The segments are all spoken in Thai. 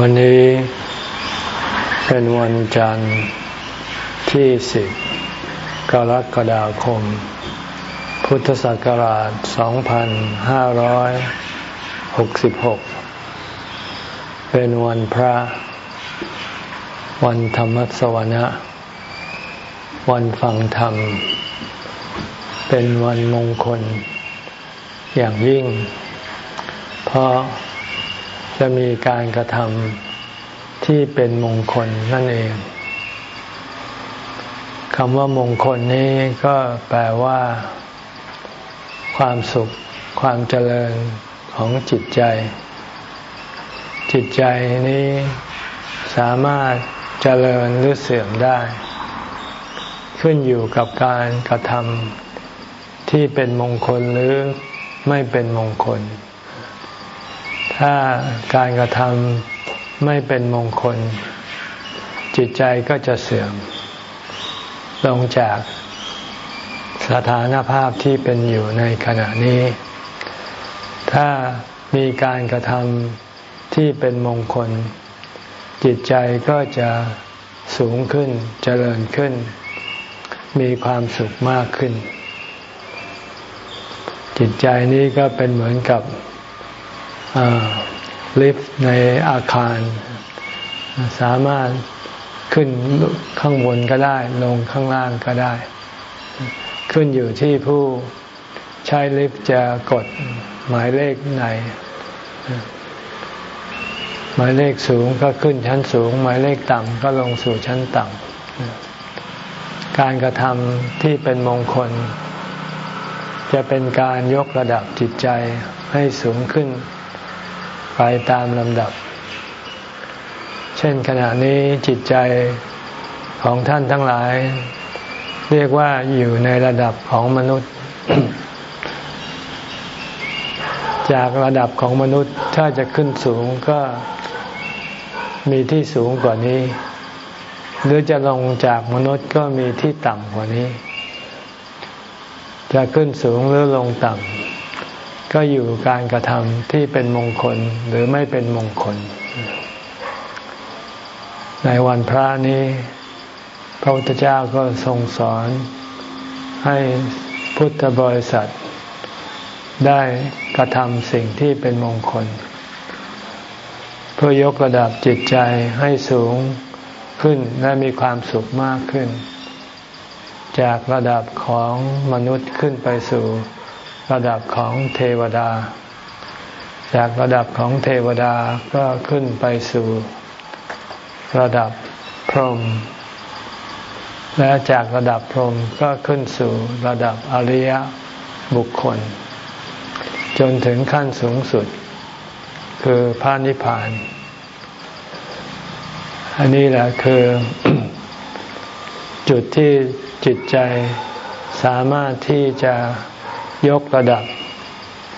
วันนี้เป็นวันจันทร์ที่สิบกรกฎาคม พุทธศักราช 2566 เป็นวันพระ วันธรรมสวนะ วันฟังธรรม เป็นวันมงคลอย่างยิ่ง เพราะ จะมีการกระทำที่เป็นมงคลนั่นเองคำว่ามงคลนี้ก็แปลว่า ความสุข ความเจริญของจิตใจ จิตใจนี้สามารถเจริญหรือเสื่อมได้ ขึ้นอยู่กับการกระทำที่เป็นมงคลหรือไม่เป็นมงคล ถ้าการกระทำไม่เป็นมงคล จิตใจก็จะเสื่อม ลงจากสถานภาพที่เป็นอยู่ในขณะนี้ ถ้ามีการกระทำที่เป็นมงคล จิตใจก็จะสูงขึ้นเจริญขึ้น มีความสุขมากขึ้น จิตใจนี้ก็เป็นเหมือนกับ ลิฟต์ในอาคาร สามารถขึ้นข้างบนก็ได้ ลงข้างล่างก็ได้ ขึ้นอยู่ที่ผู้ใช้ลิฟต์จะกดหมายเลขไหน หมายเลขสูงก็ขึ้นชั้นสูง หมายเลขต่ำก็ลงสู่ชั้นต่ำการกระทำที่เป็นมงคล จะเป็นการยกระดับจิตใจให้สูงขึ้น ไปตามลำดับ เช่นขณะนี้จิตใจของท่านทั้งหลาย เรียกว่าอยู่ในระดับของมนุษย์ จากระดับของมนุษย์ถ้าจะขึ้นสูงก็มีที่สูงกว่านี้ หรือจะลงจากมนุษย์ก็มีที่ต่ำกว่านี้ จะขึ้นสูงหรือลงต่ำ ก็อยู่การกระทำที่เป็นมงคลหรือไม่เป็นมงคล ในวันพระนี้ พระพุทธเจ้าก็ทรงสอนให้พุทธบริษัท ได้กระทำสิ่งที่เป็นมงคล เพื่อยกระดับจิตใจให้สูงขึ้นและมีความสุขมากขึ้น จากระดับของมนุษย์ขึ้นไปสู่ ระดับของเทวดา จากระดับของเทวดาก็ขึ้นไปสู่ระดับพรหมและจากระดับพรหมก็ขึ้นสู่ระดับอริยบุคคล จนถึงขั้นสูงสุด คือพระนิพพาน อันนี้แหละคือ จุดที่จิตใจสามารถที่จะ ยกระดับ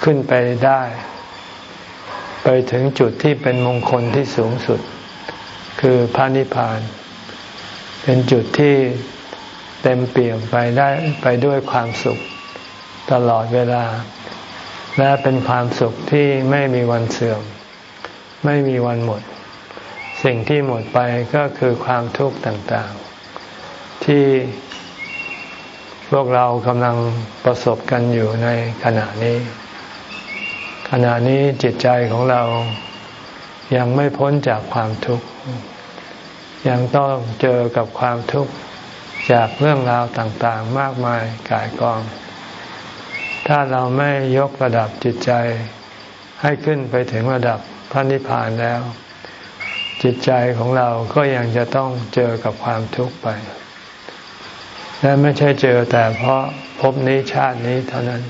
ขึ้นไปได้ ไปถึงจุดที่เป็นมงคลที่สูงสุด คือพระนิพพาน เป็นจุดที่เต็มเปี่ยมไปได้ไปด้วยความสุขตลอดเวลา และเป็นความสุขที่ไม่มีวันเสื่อม ไม่มีวันหมด สิ่งที่หมดไปก็คือความทุกข์ต่างๆ ที่ พวกเรากำลังประสบกันอยู่ในขณะนี้ ขณะนี้จิตใจของเรายังไม่พ้นจากความทุกข์ ยังต้องเจอกับความทุกข์จากเรื่องราวต่างๆ มากมายกายกอง ถ้าเราไม่ยกระดับจิตใจ ให้ขึ้นไปถึงระดับพระนิพพานแล้ว จิตใจของเราก็ยังจะต้องเจอกับความทุกข์ไป และไม่ใช่เจอแต่เพราะพบนี้ชาตินี้เท่านั้น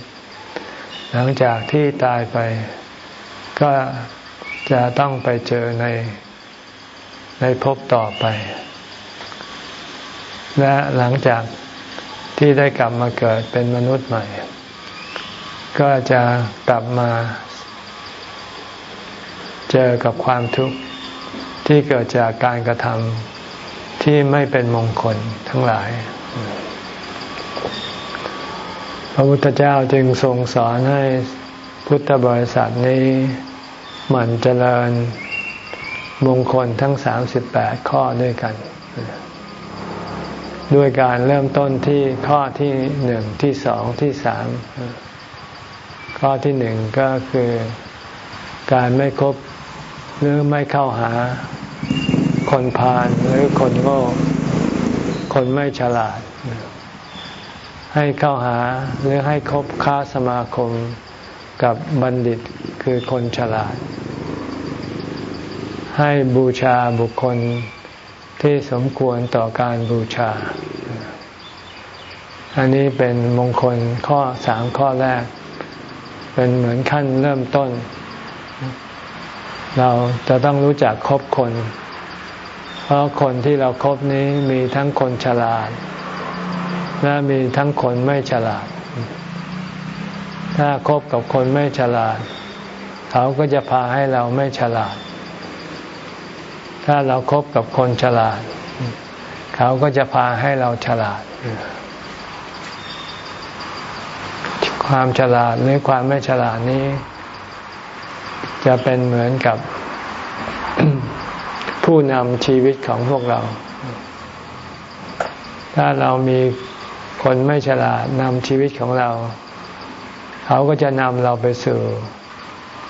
หลังจากที่ตายไปก็จะต้องไปเจอในในภพต่อไป และหลังจากที่ได้กลับมาเกิดเป็นมนุษย์ใหม่ ก็จะกลับมา เจอกับความทุกข์ที่เกิดจากการกระทำที่ไม่เป็นมงคลทั้งหลาย พระพุทธเจ้าจึงทรงสอนให้พุทธบริษัทนี้หมั่นเจริญมงคลทั้งสามสิบแปดข้อด้วยกัน ด้วยการเริ่มต้นที่ข้อที่หนึ่งที่สองที่สามข้อที่หนึ่งก็คือการไม่คบหรือไม่เข้าหาคนพาลหรือคนโง่ คนไม่ฉลาด ให้เข้าหาหรือให้คบค้าสมาคมกับบัณฑิตคือคนฉลาด ให้บูชาบุคคลที่สมควรต่อการบูชา อันนี้เป็นมงคลข้อสามข้อแรก เป็นเหมือนขั้นเริ่มต้น เราจะต้องรู้จักคบคน เพราะคนที่เราครบนี้มีทั้งคนฉลาด และมีทั้งคนไม่ฉลาด ถ้าคบกับคนไม่ฉลาด เขาก็จะพาให้เราไม่ฉลาด ถ้าเราครบกับคนฉลาด เขาก็จะพาให้เราฉลาด ความฉลาดหรือความไม่ฉลาดนี้ จะเป็นเหมือนกับ ผู้นำชีวิตของพวกเรา ถ้าเรามีคนไม่ฉลาดนำชีวิตของเรา เขาก็จะนำเราไปสู่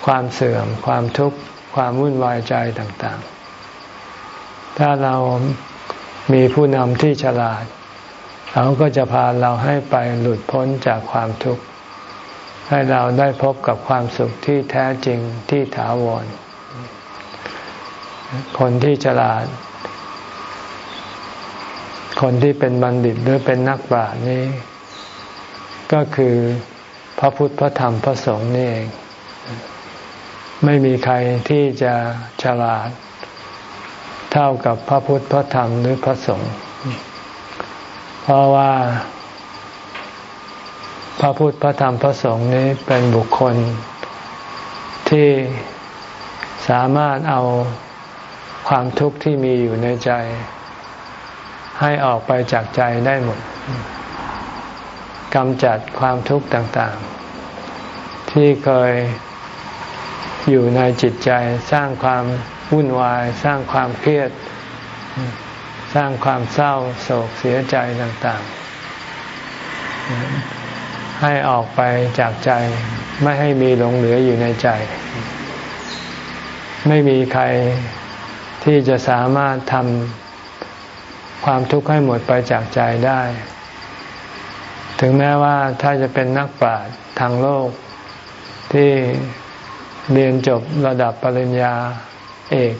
ความเสื่อม ความทุกข์ ความวุ่นวายใจต่างๆ ถ้าเรามีผู้นำที่ฉลาด เขาก็จะพาเราให้ไปหลุดพ้นจากความทุกข์ ให้เราได้พบกับความสุขที่แท้จริงที่ถาวร คนที่ฉลาด คนที่เป็นบัณฑิตหรือเป็นนักปราชญ์นี้ ก็คือพระพุทธพระธรรมพระสงฆ์นี่เอง ไม่มีใครที่จะฉลาด เท่ากับพระพุทธพระธรรมหรือพระสงฆ์เพราะว่า พระพุทธพระธรรมพระสงฆ์นี้เป็นบุคคลที่สามารถเอา ความทุกข์ที่มีอยู่ในใจ ให้ออกไปจากใจได้หมดกำจัดความทุกข์ต่างๆ ที่เคยอยู่ในจิตใจสร้างความวุ่นวาย สร้างความเครียด สร้างความเศร้าโศกเสียใจต่างๆ ให้ออกไปจากใจไม่ให้มีหลงเหลืออยู่ในใจ ไม่มีใคร ที่จะสามารถทำความทุกข์ให้หมดไปจากใจได้ ถึงแม้ว่าถ้าจะเป็นนักปราชญ์ทางโลก ที่เรียนจบระดับปริญญาเอก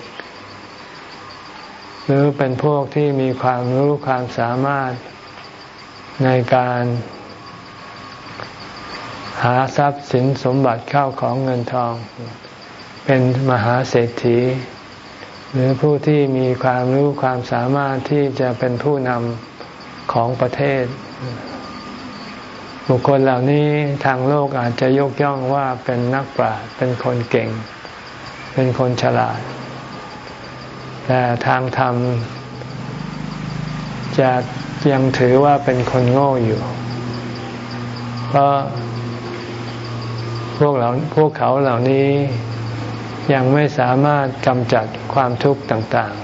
หรือเป็นพวกที่มีความรู้ความสามารถในการหาทรัพย์สินสมบัติเข้าของเงินทอง เป็นมหาเศรษฐี หรือผู้ที่มีความรู้ความสามารถที่จะเป็นผู้นำของประเทศ บุคคลเหล่านี้ทางโลกอาจจะยกย่องว่าเป็นนักปราชญ์เป็นคนเก่ง เป็นคนฉลาด แต่ทางธรรมจะยังถือว่าเป็นคนโง่อยู่ เพราะพวกเราพวกเขาเหล่านี้ ยังไม่สามารถกำจัดความทุกข์ต่าง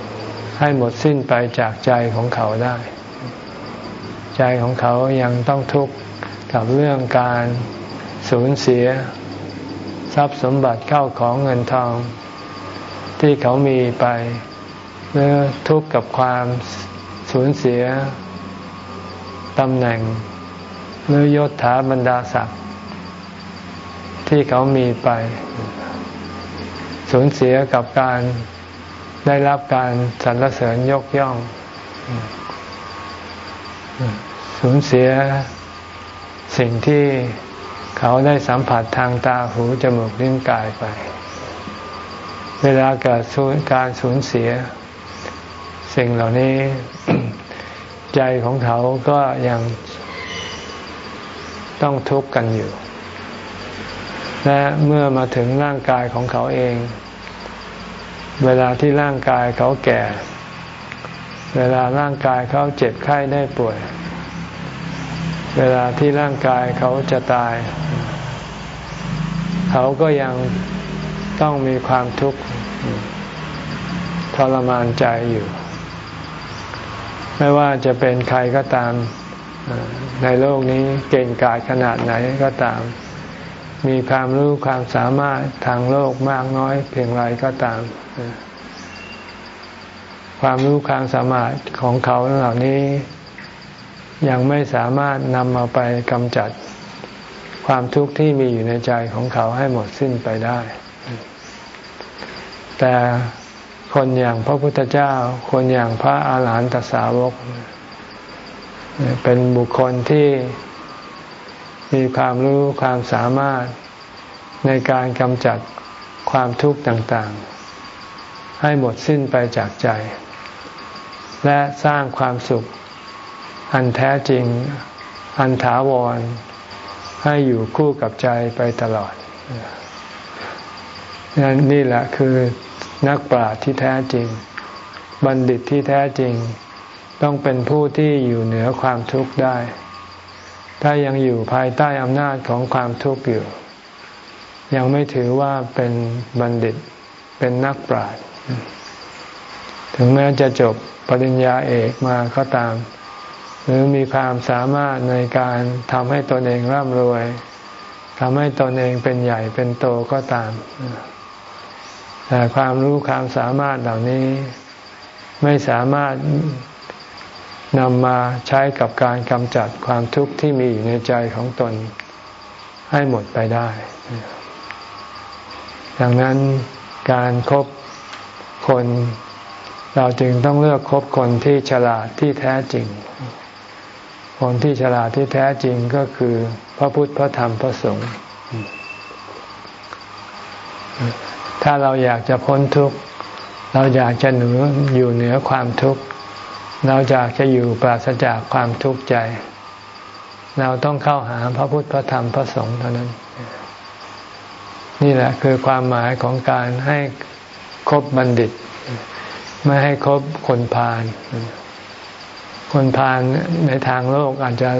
ๆ ให้หมดสิ้นไปจากใจของเขาได้ ใจของเขายังต้องทุกข์กับเรื่องการสูญเสีย ทรัพย์สมบัติเข้าของเงินทอง ที่เขามีไปหรือทุกข์กับความสูญเสียตำแหน่ง หรือยศถาบรรดาศักดิ์ที่เขามีไป สูญเสียกับการได้รับการสรรเสริญยกย่อง สูญเสียสิ่งที่เขาได้สัมผัสทางตาหูจมูกลิ้นกายไป เวลาเกิดการสูญเสีย สิ่งเหล่านี้ ใจของเขาก็ยังต้องทุกข์กันอยู่ และเมื่อมาถึงร่างกายของเขาเอง เวลาที่ร่างกายเขาแก่ เวลาร่างกายเขาเจ็บไข้ได้ป่วย เวลาที่ร่างกายเขาจะตาย เขาก็ยังต้องมีความทุกข์ทรมานใจอยู่ ไม่ว่าจะเป็นใครก็ตามในโลกนี้เก่งกาจขนาดไหนก็ตาม มีความรู้ความสามารถทางโลกมากน้อยเพียงไรก็ตาม ความรู้ความสามารถของเขาเหล่านี้ ยังไม่สามารถนำมาไปกำจัดความทุกข์ที่มีอยู่ในใจของเขาให้หมดสิ้นไปได้ แต่คนอย่างพระพุทธเจ้า คนอย่างพระอาหารหันตสาวก เป็นบุคคลที่ มีความรู้ความสามารถในการกำจัดความทุกข์ต่างๆ ให้หมดสิ้นไปจากใจ และสร้างความสุข อันแท้จริง อันถาวร ให้อยู่คู่กับใจไปตลอดนั่นนี่แหละคือนักปราชญ์ที่แท้จริง บัณฑิตที่แท้จริง ต้องเป็นผู้ที่อยู่เหนือความทุกข์ได้ ถ้ายังอยู่ภายใต้อำนาจของความทุกข์อยู่ ยังไม่ถือว่าเป็นบัณฑิตเป็นนักปราชญ์ถึงแม้จะจบปริญญาเอกมาก็ตาม หรือมีความสามารถในการทำให้ตนเองร่ำรวยทำให้ตนเองเป็นใหญ่เป็นโตก็ตาม แต่ความรู้ความสามารถเหล่านี้ ไม่สามารถ นำมาใช้กับการกำจัดความทุกข์ที่มีอยู่ในใจของตนให้หมดไปได้ ดังนั้นการครบคน เราจึงต้องเลือกคบคนที่ฉลาดที่แท้จริง คนที่ฉลาดที่แท้จริงก็คือ พระพุทธพระธรรมพระสงฆ์ถ้าเราอยากจะพ้นทุกข์ เราอยากจะหนืออยู่เหนือความทุกข์ เราอยากจะอยู่ปราศจากความทุกข์ใจ เราต้องเข้าหาพระพุทธพระธรรมพระสงฆ์เท่านั้น นี่แหละคือความหมายของการให้คบบัณฑิต ไม่ให้คบคนพาลคนพาลในทางโลกอาจจะ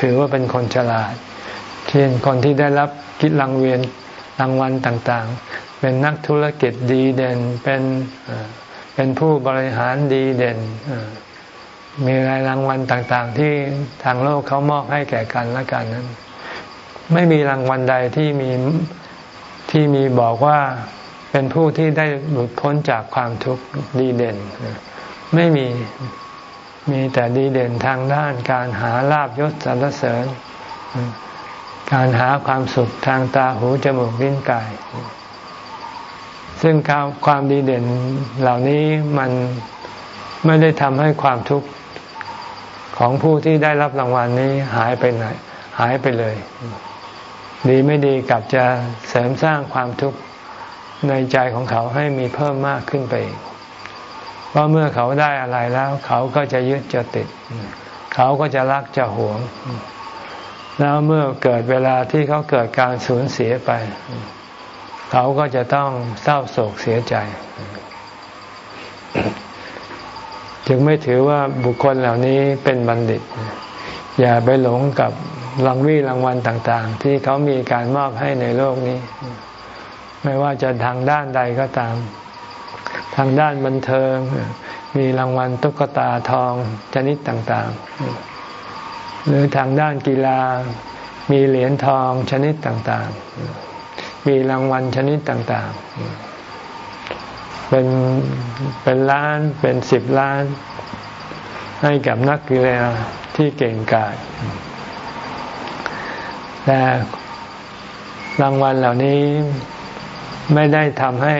ถือว่าเป็นคนฉลาด เช่นคนที่ได้รับกิจรางเวียนรางวัลต่างๆ เป็นนักธุรกิจดีเด่น เป็นเป็นผู้บริหารดีเด่น มีรายรางวัลต่างๆ ที่ทางโลกเขามอบให้แก่กันและกันนั้น ไม่มีรางวัลใดที่มีที่มีบอกว่าเป็นผู้ที่ได้หลุดพ้นจากความทุกข์ดีเด่น ไม่มีมีแต่ดีเด่นทางด้านการหาลาบยศสรรเสริญ การหาความสุขทางตาหูจมูกลิ้นกาย ซึ่งความดีเด่นเหล่านี้มันไม่ได้ทำให้ความทุกข์ ของผู้ที่ได้รับรางวัลนี้หายไปไหนหายไปเลย ดีไม่ดีกลับจะเสริมสร้างความทุกข์ในใจของเขาให้มีเพิ่มมากขึ้นไปอีกเพราะเมื่อเขาได้อะไรแล้ว เขาก็จะยึดจะติด เขาก็จะรักจะหวง แล้วเมื่อเกิดเวลาที่เขาเกิดการสูญเสียไป เขาก็จะต้องเศร้าโศกเสียใจ จึงไม่ถือว่าบุคคลเหล่านี้เป็นบัณฑิต อย่าไปหลงกับรางวีรางวัลต่างๆ ที่เขามีการมอบให้ในโลกนี้ ไม่ว่าจะทางด้านใดก็ตาม ทางด้านบันเทิง มีรางวัลตุ๊กตาทองชนิดต่างๆ หรือทางด้านกีฬา มีเหรียญทองชนิดต่างๆ มีรางวัลชนิดต่างๆ เป็นเป็นล้านเป็นสิบล้าน ให้กับนักกีฬาที่เก่งกาจแต่รางวัลเหล่านี้ไม่ได้ทำให้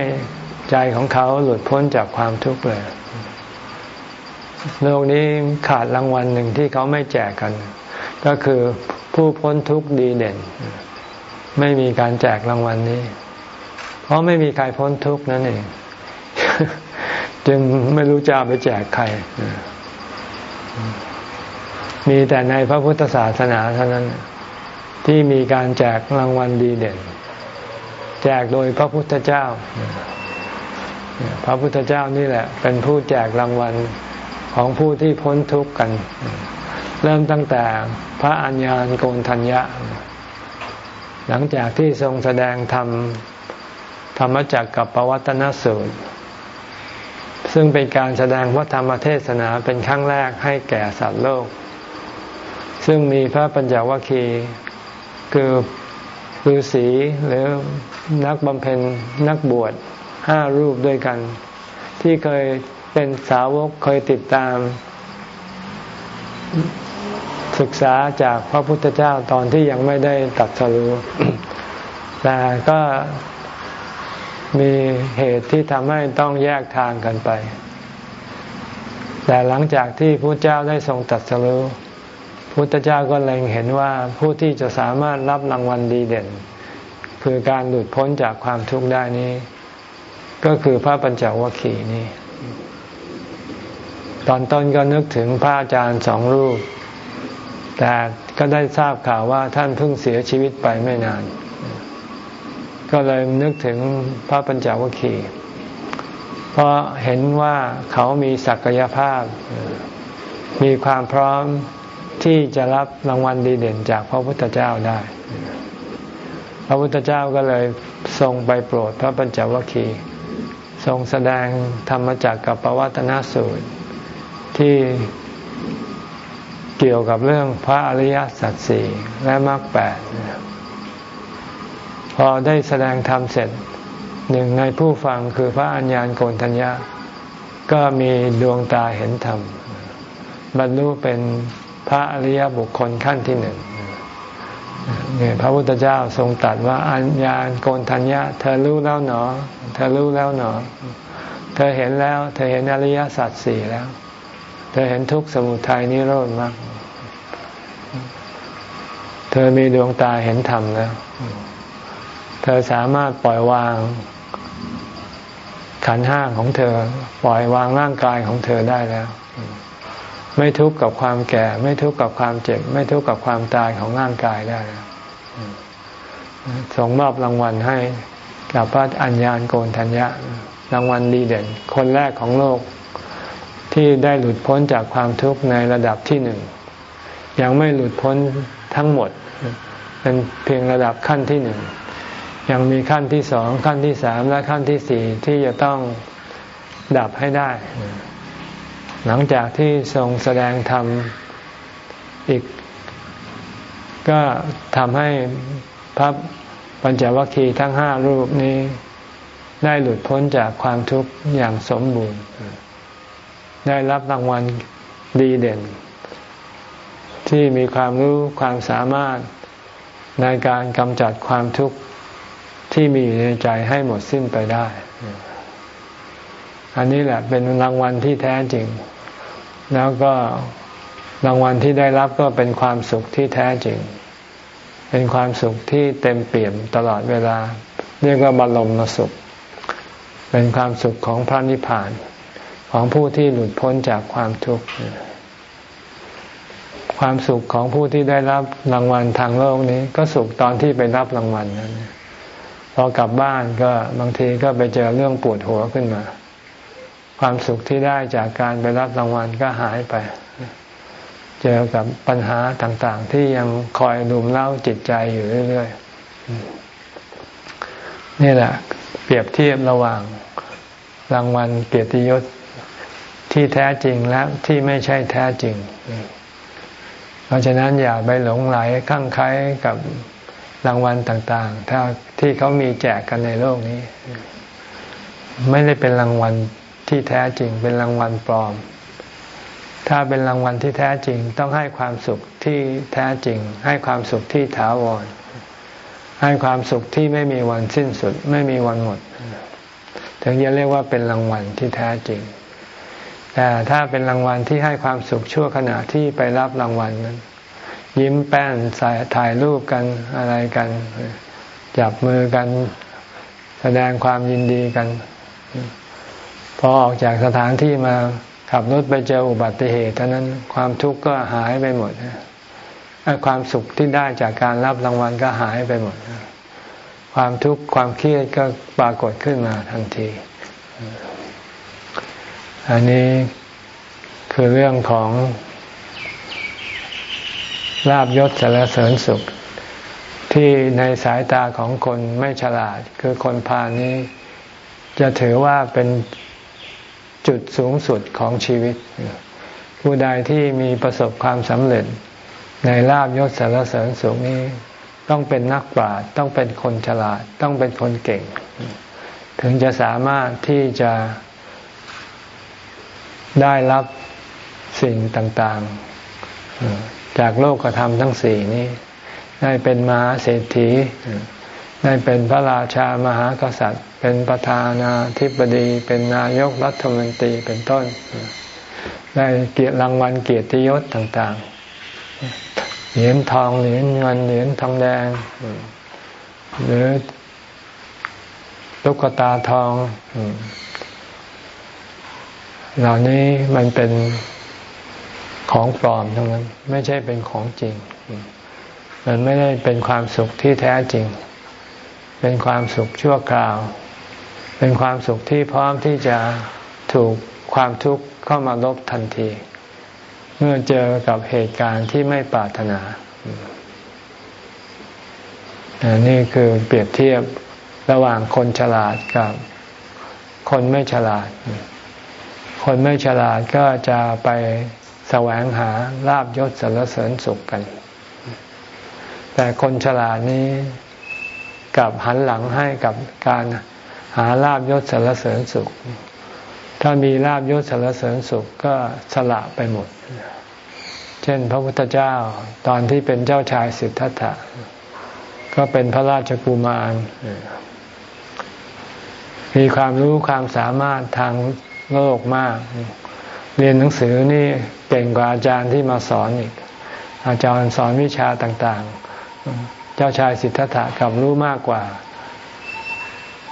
ใจของเขาหลุดพ้นจากความทุกข์เลยโลกนี้ขาดรางวัลหนึ่งที่เขาไม่แจกกัน ก็คือผู้พ้นทุกข์ดีเด่น ไม่มีการแจกรางวัลนี้ เพราะไม่มีใครพ้นทุกข์นั่นเอง จึงไม่รู้จะไปแจกใคร มีแต่ในพระพุทธศาสนาเท่านั้น ที่มีการแจกรางวัลดีเด่น แจกโดยพระพุทธเจ้า พระพุทธเจ้านี่แหละ เป็นผู้แจกรางวัลของผู้ที่พ้นทุกข์กัน เริ่มตั้งแต่พระอัญญาณโกนทัญญะ หลังจากที่ทรงแสดงธรรมธรรมจักกับปวัตนสูตร ซึ่งเป็นการแสดงพระธรรมเทศนาเป็นครั้งแรกให้แก่สัตว์โลก ซึ่งมีพระปัญจวัคคีย์คือฤาษีหรือนักบำเพ็ญนักบวชห้ารูปด้วยกัน ที่เคยเป็นสาวกเคยติดตาม ศึกษาจากพระพุทธเจ้าตอนที่ยังไม่ได้ตัดสรู้แต่ก็ มีเหตุที่ทำให้ต้องแยกทางกันไป แต่หลังจากที่พระเจ้าได้ทรงตัดสรู้พุทธเจ้าก็เล็งเห็นว่าผู้ที่จะสามารถรับรางวัลดีเด่น คือการหลุดพ้นจากความทุกข์ได้นี้ ก็คือพระปัญจวัคคีย์นี่ ตอนต้นก็นึกถึงพระอาจารย์สองรูป แต่ก็ได้ทราบข่าวว่าท่านเพิ่งเสียชีวิตไปไม่นาน ก็เลยนึกถึงพระปัญจวัคคีย์เพราะเห็นว่าเขามีศักยภาพ มีความพร้อมที่จะรับรางวัลดีเด่นจากพระพุทธเจ้าได้ พระพุทธเจ้าก็เลยทรงไปโปรดพระปัญจวัคคีย์ทรงแสดงธรรมจักรกับปวัตนสูตร ที่เกี่ยวกับเรื่องพระอริยสัจสี่และมรรคแปด พอได้แสดงธรรมเสร็จหนึ่งในผู้ฟังคือพระอัญญาณโกนทัญญาก็มีดวงตาเห็นธรรม บรรลุเป็นพระอริยบุคคลขั้นที่หนึ่งเนี่ยพระพุทธเจ้าทรงตรัสว่าอัญญาณโกนทัญญาเธอรู้แล้วหนอ เธอรู้แล้วหนอ เธอเห็นแล้ว เธอเห็นอริยสัจสี่แล้ว เธอเห็นทุกข์สมุทัยนิโรธมาก เธอมีดวงตาเห็นธรรมแล้ว เธอสามารถปล่อยวางขันห้างของเธอ ปล่อยวางร่างกายของเธอได้แล้ว ไม่ทุกข์กับความแก่ ไม่ทุกข์กับความเจ็บ ไม่ทุกข์กับความตายของร่างกายได้แล้วส่งมอบรางวัลให้กับพระอัญญาณโกนทัญญะ รางวัลดีเด่น คนแรกของโลกที่ได้หลุดพ้นจากความทุกข์ในระดับที่หนึ่ง ยังไม่หลุดพ้นทั้งหมด เป็นเพียงระดับขั้นที่หนึ่ง ยังมีขั้นที่สองขั้นที่สามและขั้นที่สี่ที่จะต้องดับให้ได้ หลังจากที่ทรงแสดงธรรมอีก ก็ทำให้พระปัญจวัคคีย์ทั้งห้ารูปนี้ ได้หลุดพ้นจากความทุกข์อย่างสมบูรณ์ ได้รับรางวัลดีเด่น ที่มีความรู้ความสามารถในการกำจัดความทุกข์ ที่มีอยู่ในใจให้หมดสิ้นไปได้ อันนี้แหละเป็นรางวัลที่แท้จริง แล้วก็รางวัลที่ได้รับก็เป็นความสุขที่แท้จริง เป็นความสุขที่เต็มเปี่ยมตลอดเวลา เรียกว่าบรมสุข เป็นความสุขของพระนิพพาน ของผู้ที่หลุดพ้นจากความทุกข์ความสุขของผู้ที่ได้รับรางวัลทางโลกนี้ ก็สุขตอนที่ไปรับรางวัลนั้น พอกลับบ้านก็บางทีก็ไปเจอเรื่องปวดหัวขึ้นมา ความสุขที่ได้จากการไปรับรางวัลก็หายไป เจอกับปัญหาต่างๆ ที่ยังคอยลุมเล้าจิตใจอยู่เรื่อยๆนี่แหละ เปรียบเทียบระหว่างรางวัลเกียรติยศที่แท้จริงและที่ไม่ใช่แท้จริง เพราะฉะนั้นอย่าไปหลงไหลข้างใครกับ รางวัลต่างๆถ้าที่เขามีแจกกันในโลกนี้ ไม่ได้เป็นรางวัลที่แท้จริง เป็นรางวัลปลอม ถ้าเป็นรางวัลที่แท้จริง ต้องให้ความสุขที่แท้จริง ให้ความสุขที่ถาวร ให้ความสุขที่ไม่มีวันสิ้นสุด ไม่มีวันหมด ถึงจะเรียกว่าเป็นรางวัลที่แท้จริง แต่ถ้าเป็นรางวัลที่ให้ความสุขชั่วขณะที่ไปรับรางวัลนั้น ยิ้มแป้นใส่ถ่ายรูปกันอะไรกัน จับมือกัน แสดงความยินดีกัน พอออกจากสถานที่มาขับรถไปเจออุบัติเหตุเท่านั้นความทุกข์ก็หายไปหมดความสุขที่ได้จากการรับรางวัลก็หายไปหมด ความทุกข์ความเครียดก็ปรากฏขึ้นมาทันที อันนี้คือเรื่องของ ลาบยศสารเสริญสุข ที่ในสายตาของคนไม่ฉลาด คือคนพาลนี้ จะถือว่าเป็นจุดสูงสุดของชีวิต ผู้ใดที่มีประสบความสำเร็จ ในลาบยศสารเสริญสุขนี้ ต้องเป็นนักปราชญ์ต้องเป็นคนฉลาด ต้องเป็นคนเก่ง ถึงจะสามารถที่จะได้รับสิ่งต่าง ๆ จากโลกธรรมทั้งสี่นี้ ได้เป็นมหาเศรษฐี ได้เป็นพระราชามหากษัตริย์ เป็นประธานาธิบดี เป็นนายกรัฐมนตรีเป็นต้น ได้เกียรติรางวัลเกียรติยศต่างๆ เหรียญทองเหรียญเงินเหรียญทองแดง หรือตุ๊กตาทอง เหล่านี้มันเป็น ของปลอมทั้งนั้น ไม่ใช่เป็นของจริง มันไม่ได้เป็นความสุขที่แท้จริง เป็นความสุขชั่วคราว เป็นความสุขที่พร้อมที่จะถูกความทุกข์เข้ามาลบทันที เมื่อเจอกับเหตุการณ์ที่ไม่ปรารถนานี่คือเปรียบเทียบระหว่างคนฉลาดกับคนไม่ฉลาด คนไม่ฉลาดก็จะไป แสวงหาลาบยศสรรเสริญสุขกัน แต่คนฉลาดนี้กับหันหลังให้กับการหาลาบยศสารเสริญสุข ถ้ามีลาบยศสารเสริญสุขก็สละไปหมด เช่น พระพุทธเจ้าตอนที่เป็นเจ้าชายสิทธัตถะ ก็เป็นพระราชกุมาร มีความรู้ความสามารถทางโลกมาก เรียนหนังสือนี่เก่งกว่าอาจารย์ที่มาสอนอีก อาจารย์สอนวิชาต่างๆ เจ้าชายสิทธัตถะกับรู้มากกว่า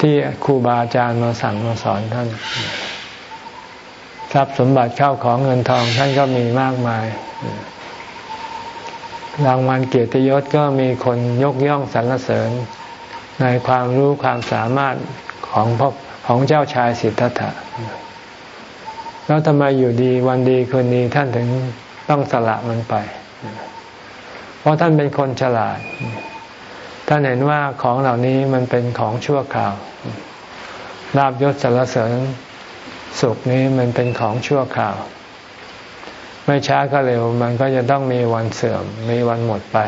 ที่ครูบาอาจารย์มาสั่งมาสอนท่าน ทรัพย์สมบัติเข้าของเงินทองท่านก็มีมากมาย รางวัลเกียรติยศก็มีคนยกย่องสรรเสริญ ในความรู้ความสามารถของพของเจ้าชายสิทธัตถะ แล้วทำไมอยู่ดีวันดีคืนดีท่านถึงต้องสละมันไป เพราะท่านเป็นคนฉลาด ท่านเห็นว่าของเหล่านี้มันเป็นของชั่วคราวลาบยศสารเสริญสุขนี้มันเป็นของชั่วคราว ไม่ช้าก็เร็ว มันก็จะต้องมีวันเสื่อม มีวันหมดไป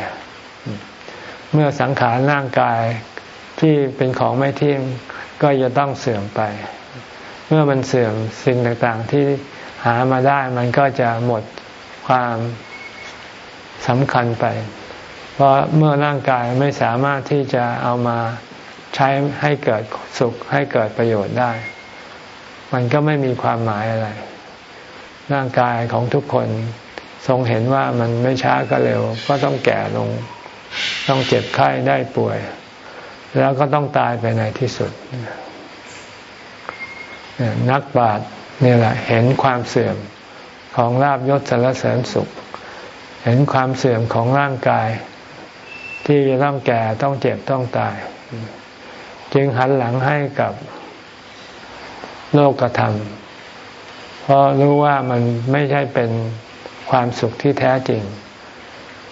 เมื่อสังขารร่างกายที่เป็นของไม่เที่ยงก็จะต้องเสื่อมไป มื่อมันเสื่อมสิ่งต่างๆ ที่หามาได้มันก็จะหมดความสำคัญไป เพราะเมื่อร่างกายไม่สามารถที่จะเอามาใช้ให้เกิดสุขให้เกิดประโยชน์ได้ มันก็ไม่มีความหมายอะไร ร่างกายของทุกคนทรงเห็นว่ามันไม่ช้าก็เร็ว ก็ต้องแก่ลง ต้องเจ็บไข้ได้ป่วย แล้วก็ต้องตายไปในที่สุด นักบาตนี่แหละเห็นความเสื่อมของลาบยศสารเสริญสุข เห็นความเสื่อมของร่างกาย ที่จะต้องแก่ต้องเจ็บต้องตาย จึงหันหลังให้กับโลกธรรมเพราะรู้ว่ามันไม่ใช่เป็นความสุขที่แท้จริง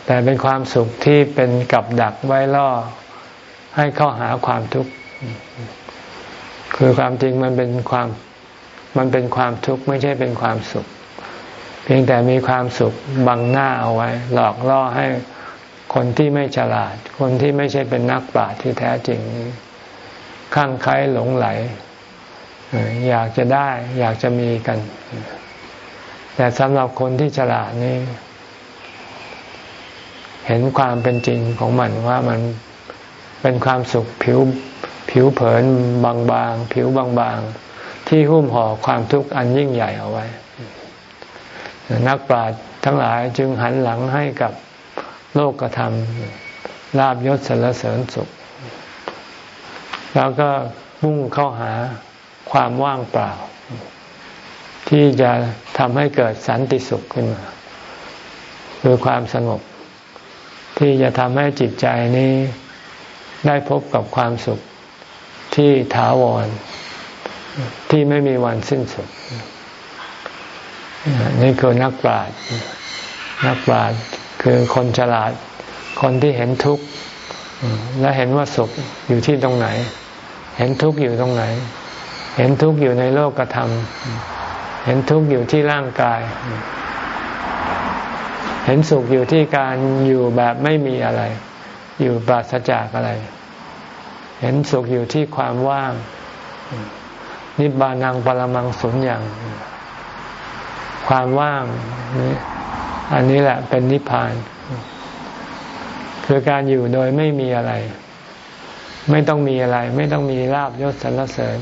แต่เป็นความสุขที่เป็นกับดักไว้ล่อให้เข้าหาความทุกข์ คือความจริงมันเป็นความมันเป็นความทุกข์ไม่ใช่เป็นความสุข เพียงแต่มีความสุขบังหน้าเอาไว้ หลอกล่อให้คนที่ไม่ฉลาด คนที่ไม่ใช่เป็นนักปราชญ์ที่แท้จริงนี้ข้างใครหลงไหล อยากจะได้ อยากจะมีกัน แต่สำหรับคนที่ฉลาดนี่เห็นความเป็นจริงของมันว่ามันเป็นความสุขผิว ผิวเผินบางๆ ผิวบางๆ ที่หุ้มห่อความทุกข์อันยิ่งใหญ่เอาไว้ นักปราชญ์ทั้งหลายจึงหันหลังให้กับโลกธรรมลาบยศสรรเสริญสุข แล้วก็มุ่งเข้าหาความว่างเปล่า ที่จะทำให้เกิดสันติสุขขึ้นมาคือความสงบ ที่จะทำให้จิตใจนี้ได้พบกับความสุข ที่ถาวร ที่ไม่มีวันสิ้นสุด นี่คือนักปราชญ์นักปราชญ์คือคนฉลาด คนที่เห็นทุกข์และเห็นว่าสุขอยู่ที่ตรงไหน เห็นทุกข์อยู่ตรงไหน เห็นทุกข์อยู่ในโลกธรรม เห็นทุกข์อยู่ที่ร่างกาย เห็นสุขอยู่ที่การอยู่แบบไม่มีอะไร อยู่ปราศจากอะไร เห็นสุขอยู่ที่ความว่าง นิบานังปรมังสุญญ์อย่างความว่างนี่อันนี้แหละเป็นนิพพาน คือการอยู่โดยไม่มีอะไร ไม่ต้องมีอะไร ไม่ต้องมีลาบยศสรรเสริญ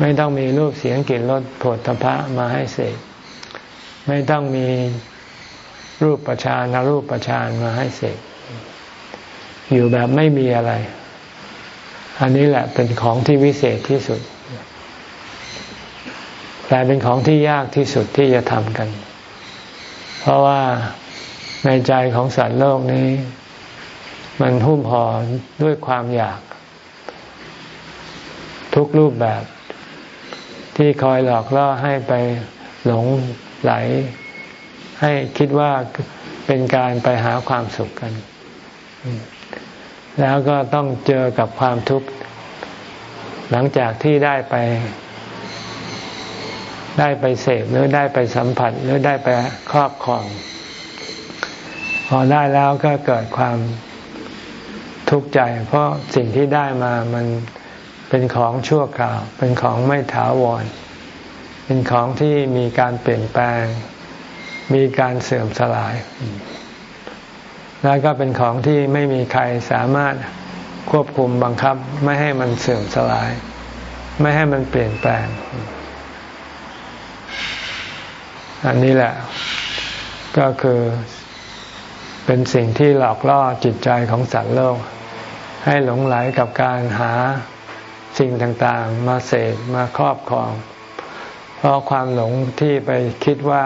ไม่ต้องมีรูปเสียงกลิ่นรสผลตภะมาให้เสกไม่ต้องมีรูปประชานรูปประชานมาให้เสกอยู่แบบไม่มีอะไร อันนี้แหละเป็นของที่วิเศษที่สุด แต่เป็นของที่ยากที่สุดที่จะทำกัน เพราะว่าในใจของสัตว์โลกนี้ มันหุ้มห่อด้วยความอยาก ทุกรูปแบบ ที่คอยหลอกล่อให้ไปหลงไหล ให้คิดว่าเป็นการไปหาความสุขกัน แล้วก็ต้องเจอกับความทุกข์ หลังจากที่ได้ไป ได้ไปเสพหรือได้ไปสัมผัสหรือได้ไปครอบครอง พอได้แล้วก็เกิดความทุกข์ใจ เพราะสิ่งที่ได้มามันเป็นของชั่วคราว เป็นของไม่ถาวร เป็นของที่มีการเปลี่ยนแปลง มีการเสื่อมสลาย แล้วก็เป็นของที่ไม่มีใครสามารถควบคุมบังคับ ไม่ให้มันเสื่อมสลาย ไม่ให้มันเปลี่ยนแปลง อันนี้แหละ ก็คือเป็นสิ่งที่หลอกล่อจิตใจของสัตว์โลก ให้หลงไหลกับการหาสิ่งต่างๆ มาเสพมาครอบครอง เพราะความหลงที่ไปคิดว่า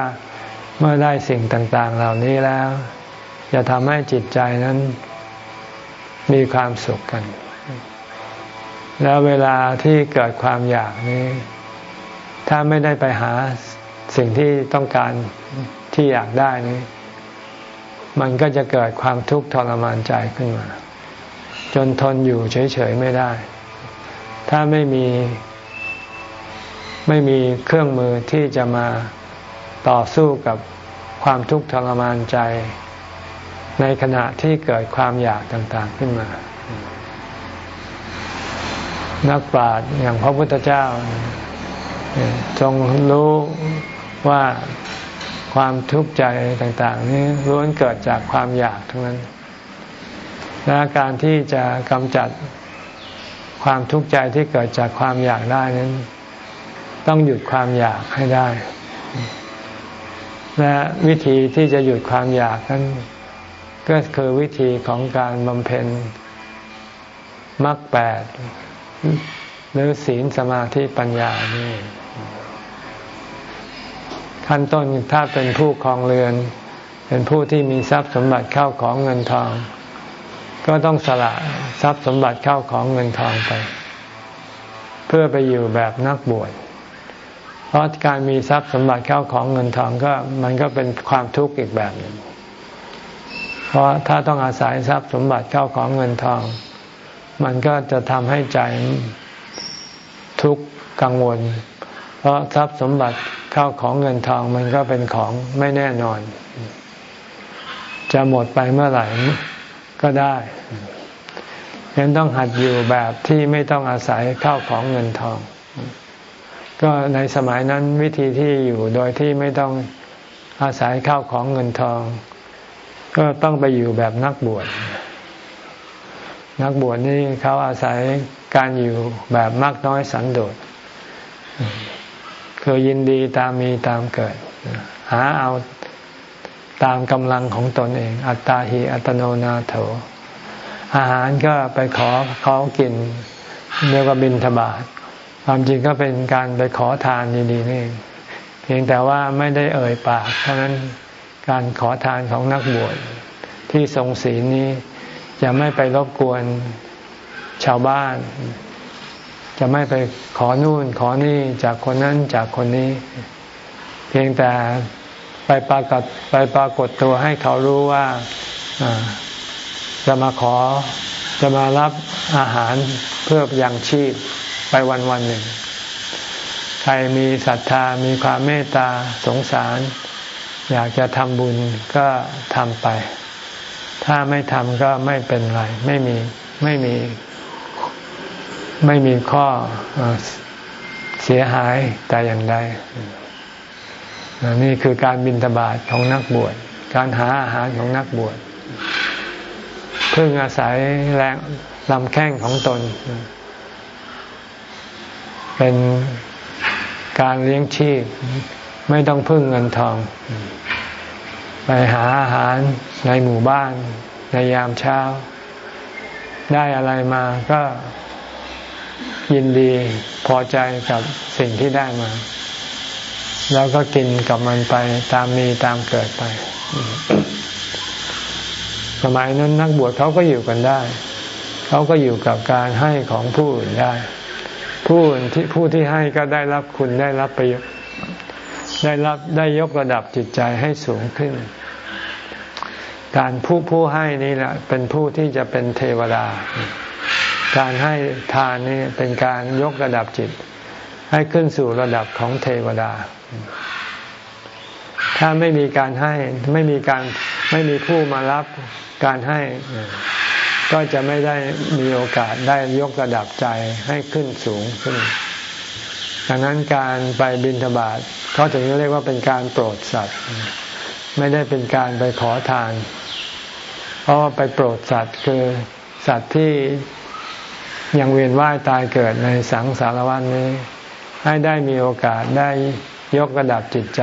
เมื่อได้สิ่งต่างๆ เหล่านี้แล้ว จะทำให้จิตใจนั้นมีความสุขกัน แล้วเวลาที่เกิดความอยากนี้ ถ้าไม่ได้ไปหาสิ่งที่ต้องการที่อยากได้นี้ มันก็จะเกิดความทุกข์ทรมานใจขึ้นมา จนทนอยู่เฉยๆไม่ได้ ถ้าไม่มีไม่มีเครื่องมือที่จะมาต่อสู้กับความทุกข์ทรมานใจ ในขณะที่เกิดความอยากต่างๆขึ้นมา นักปราชญ์อย่างพระพุทธเจ้าทรงรู้ว่าความทุกข์ใจต่าง ๆ นี้ล้วนเกิดจากความอยากทั้งนั้น และการที่จะกำจัดความทุกข์ใจที่เกิดจากความอยากได้นั้น ต้องหยุดความอยากให้ได้ และวิธีที่จะหยุดความอยากนั้น ก็คือวิธีของการบำเพ็ญมรรคแปดหรือศีลสมาธิปัญญานี่ขั้นต้นถ้าเป็นผู้ครองเรือน เป็นผู้ที่มีทรัพย์สมบัติเข้าของเงินทอง ก็ต้องสละทรัพย์สมบัติเข้าของเงินทองไป เพื่อไปอยู่แบบนักบวชเพราะการมีทรัพย์สมบัติเข้าของเงินทองก็มันก็เป็นความทุกข์อีกแบบหนึ่ง เพราะถ้าต้องอาศัยทรัพย์สมบัติเข้าของเงินทอง มันก็จะทำให้ใจทุกข์กังวล เพราะทรัพย์สมบัติเข้าของเงินทองมันก็เป็นของไม่แน่นอน จะหมดไปเมื่อไหร่ก็ได้ยังต้องหัดอยู่แบบที่ไม่ต้องอาศัยเข้าของเงินทอง ก็ในสมัยนั้นวิธีที่อยู่โดยที่ไม่ต้องอาศัยเข้าของเงินทอง ก็ต้องไปอยู่แบบนักบวช นักบวชนี่เขาอาศัยการอยู่แบบมากน้อยสันโดษคือยินดีตามมีตามเกิด หาเอาตามกำลังของตนเอง อัตตาหิอัตโนนาโถ อาหารก็ไปขอเขากินเรียกว่าบินทบาทความจริงก็เป็นการไปขอทานดีๆนี่เพียงแต่ว่าไม่ได้เอ่ยปากเท่านั้น การขอทานของนักบวชที่ทรงศีลนี้จะไม่ไปรบกวนชาวบ้าน จะไม่ไปขอนู่นขอนี่จากคนนั้นจากคนนี้ เพียงแต่ไปปรากฏไปปรากฏตัวให้เขารู้ว่าจะมาขอจะมารับอาหารเพื่อยังชีพไปวันวันหนึ่งขรมีศรัทธามีความเมตตาสงสาร อยากจะทำบุญก็ทำไป ถ้าไม่ทำก็ไม่เป็นไร ไม่มีไม่มี ไม่มีข้อเสียหายแต่อย่างใดนี่คือการบินตบาทของนักบวช การหาอาหารของนักบวชพึ่งอาศัยแรงลำแข้งของตน เป็นการเลี้ยงชีพ ไม่ต้องพึ่งเงินทอง ไปหาอาหารในหมู่บ้าน ในยามเช้า ได้อะไรมาก็ยินดีพอใจกับสิ่งที่ได้มา แล้วก็กินกับมันไปตามมีตามเกิดไป สมัยนั้นนักบวชเขาก็อยู่กันได้ เขาก็อยู่กับการให้ของผู้อื่นได้ ผู้อื่นที่ผู้ที่ให้ก็ได้รับคุณได้รับประโยชน์ได้รับได้ยกระดับจิตใจให้สูงขึ้น การผู้ผู้ให้นี่แหละเป็นผู้ที่จะเป็นเทวดา การให้ทานนี่เป็นการยกระดับจิต ให้ขึ้นสู่ระดับของเทวดา ถ้าไม่มีการให้ไม่มีการไม่มีผู้มารับการให้ ก็จะไม่ได้มีโอกาสได้ยกระดับใจให้ขึ้นสูงขึ้นดังนั้นการไปบิณฑบาตเขาถึงเรียกว่าเป็นการโปรดสัตว์ ไม่ได้เป็นการไปขอทาน เพราะไปโปรดสัตว์คือสัตว์ที่ยังเวียนว่ายตายเกิดในสังสารวัฏนี้ ให้ได้มีโอกาสได้ยกระดับจิตใจ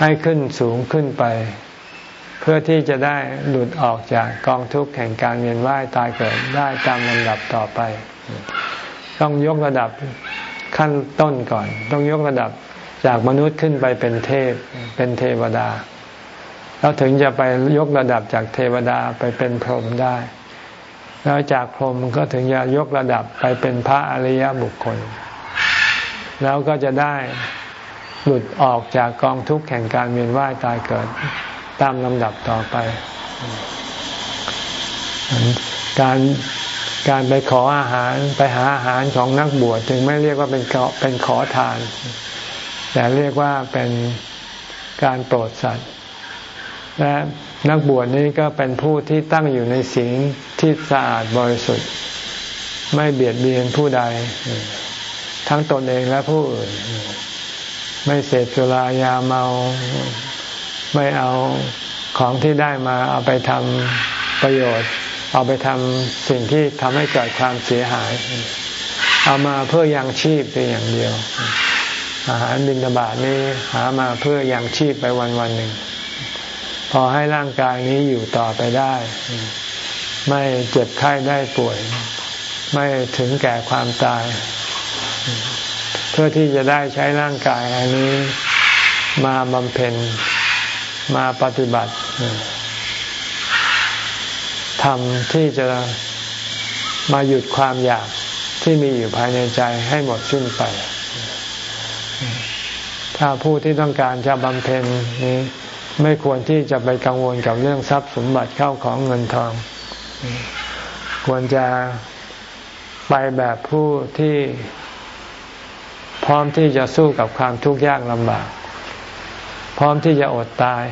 ให้ขึ้นสูงขึ้นไป เพื่อที่จะได้หลุดออกจากกองทุกข์แห่งการเวียนว่ายตายเกิดได้ตามลำดับต่อไป ต้องยกระดับขั้นต้นก่อน ต้องยกระดับ จากมนุษย์ขึ้นไปเป็นเทพเป็นเทวดา แล้วถึงจะไปยกระดับจากเทวดาไปเป็นพรหมได้ แล้วจากพรหมก็ถึงจะยกระดับไปเป็นพระอริยบุคคล แล้วก็จะได้หลุดออกจากกองทุกข์แห่งการเวียนว่ายตายเกิดตามลำดับต่อไป การการไปขออาหารไปหาอาหารของนักบวชจึงไม่เรียกว่าเป็นเป็นขอทาน แต่เรียกว่าเป็นการโปรดสัตว์ และนักบวชนี้ก็เป็นผู้ที่ตั้งอยู่ในศีลที่สะอาดบริสุทธิ์ ไม่เบียดเบียนผู้ใด ทั้งตนเองและผู้อื่น ไม่เสพสุรายาเมา ไม่เอาของที่ได้มาเอาไปทำประโยชน์ เอาไปทำสิ่งที่ทำให้เกิดความเสียหาย เอามาเพื่อยังชีพเพียงอย่างเดียว อาหารบิณฑบาตนี้หามาเพื่อยังชีพไปวันวันหนึ่ง พอให้ร่างกายนี้อยู่ต่อไปได้ ไม่เจ็บไข้ได้ป่วย ไม่ถึงแก่ความตาย เพื่อที่จะได้ใช้ร่างกายอันนี้มาบำเพ็ญมาปฏิบัติทำที่จะมาหยุดความอยากที่มีอยู่ภายในใจให้หมดสิ้นไป ถ้าผู้ที่ต้องการจะบำเพ็ญนี้ไม่ควรที่จะไปกังวลกับเรื่องทรัพย์สมบัติเข้าของเงินทอง ควรจะไปแบบผู้ที่พร้อมที่จะสู้กับความทุกข์ยากลำบาก พร้อมที่จะอดตาย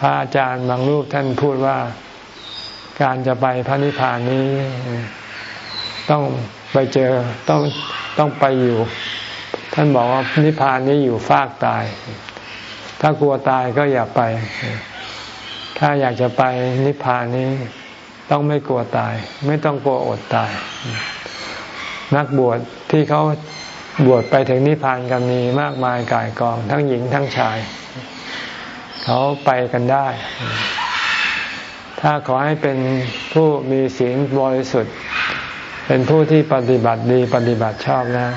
พระอาจารย์บางรูปท่านพูดว่าการจะไปพระนิพพานนี้ ต้องไปเจอต้องต้องไปอยู่ ท่านบอกว่านิพพานนี้อยู่ฟากตาย ถ้ากลัวตายก็อย่าไป ถ้าอยากจะไปนิพพานนี้ต้องไม่กลัวตาย ไม่ต้องกลัวอดตาย นักบวชที่เขาบวชไปถึงนิพพานกันมีมากมายกายกอง ทั้งหญิงทั้งชาย เขาไปกันได้ ถ้าขอให้เป็นผู้มีศีลบริสุทธิ์ เป็นผู้ที่ปฏิบัติดีปฏิบัติชอบนะ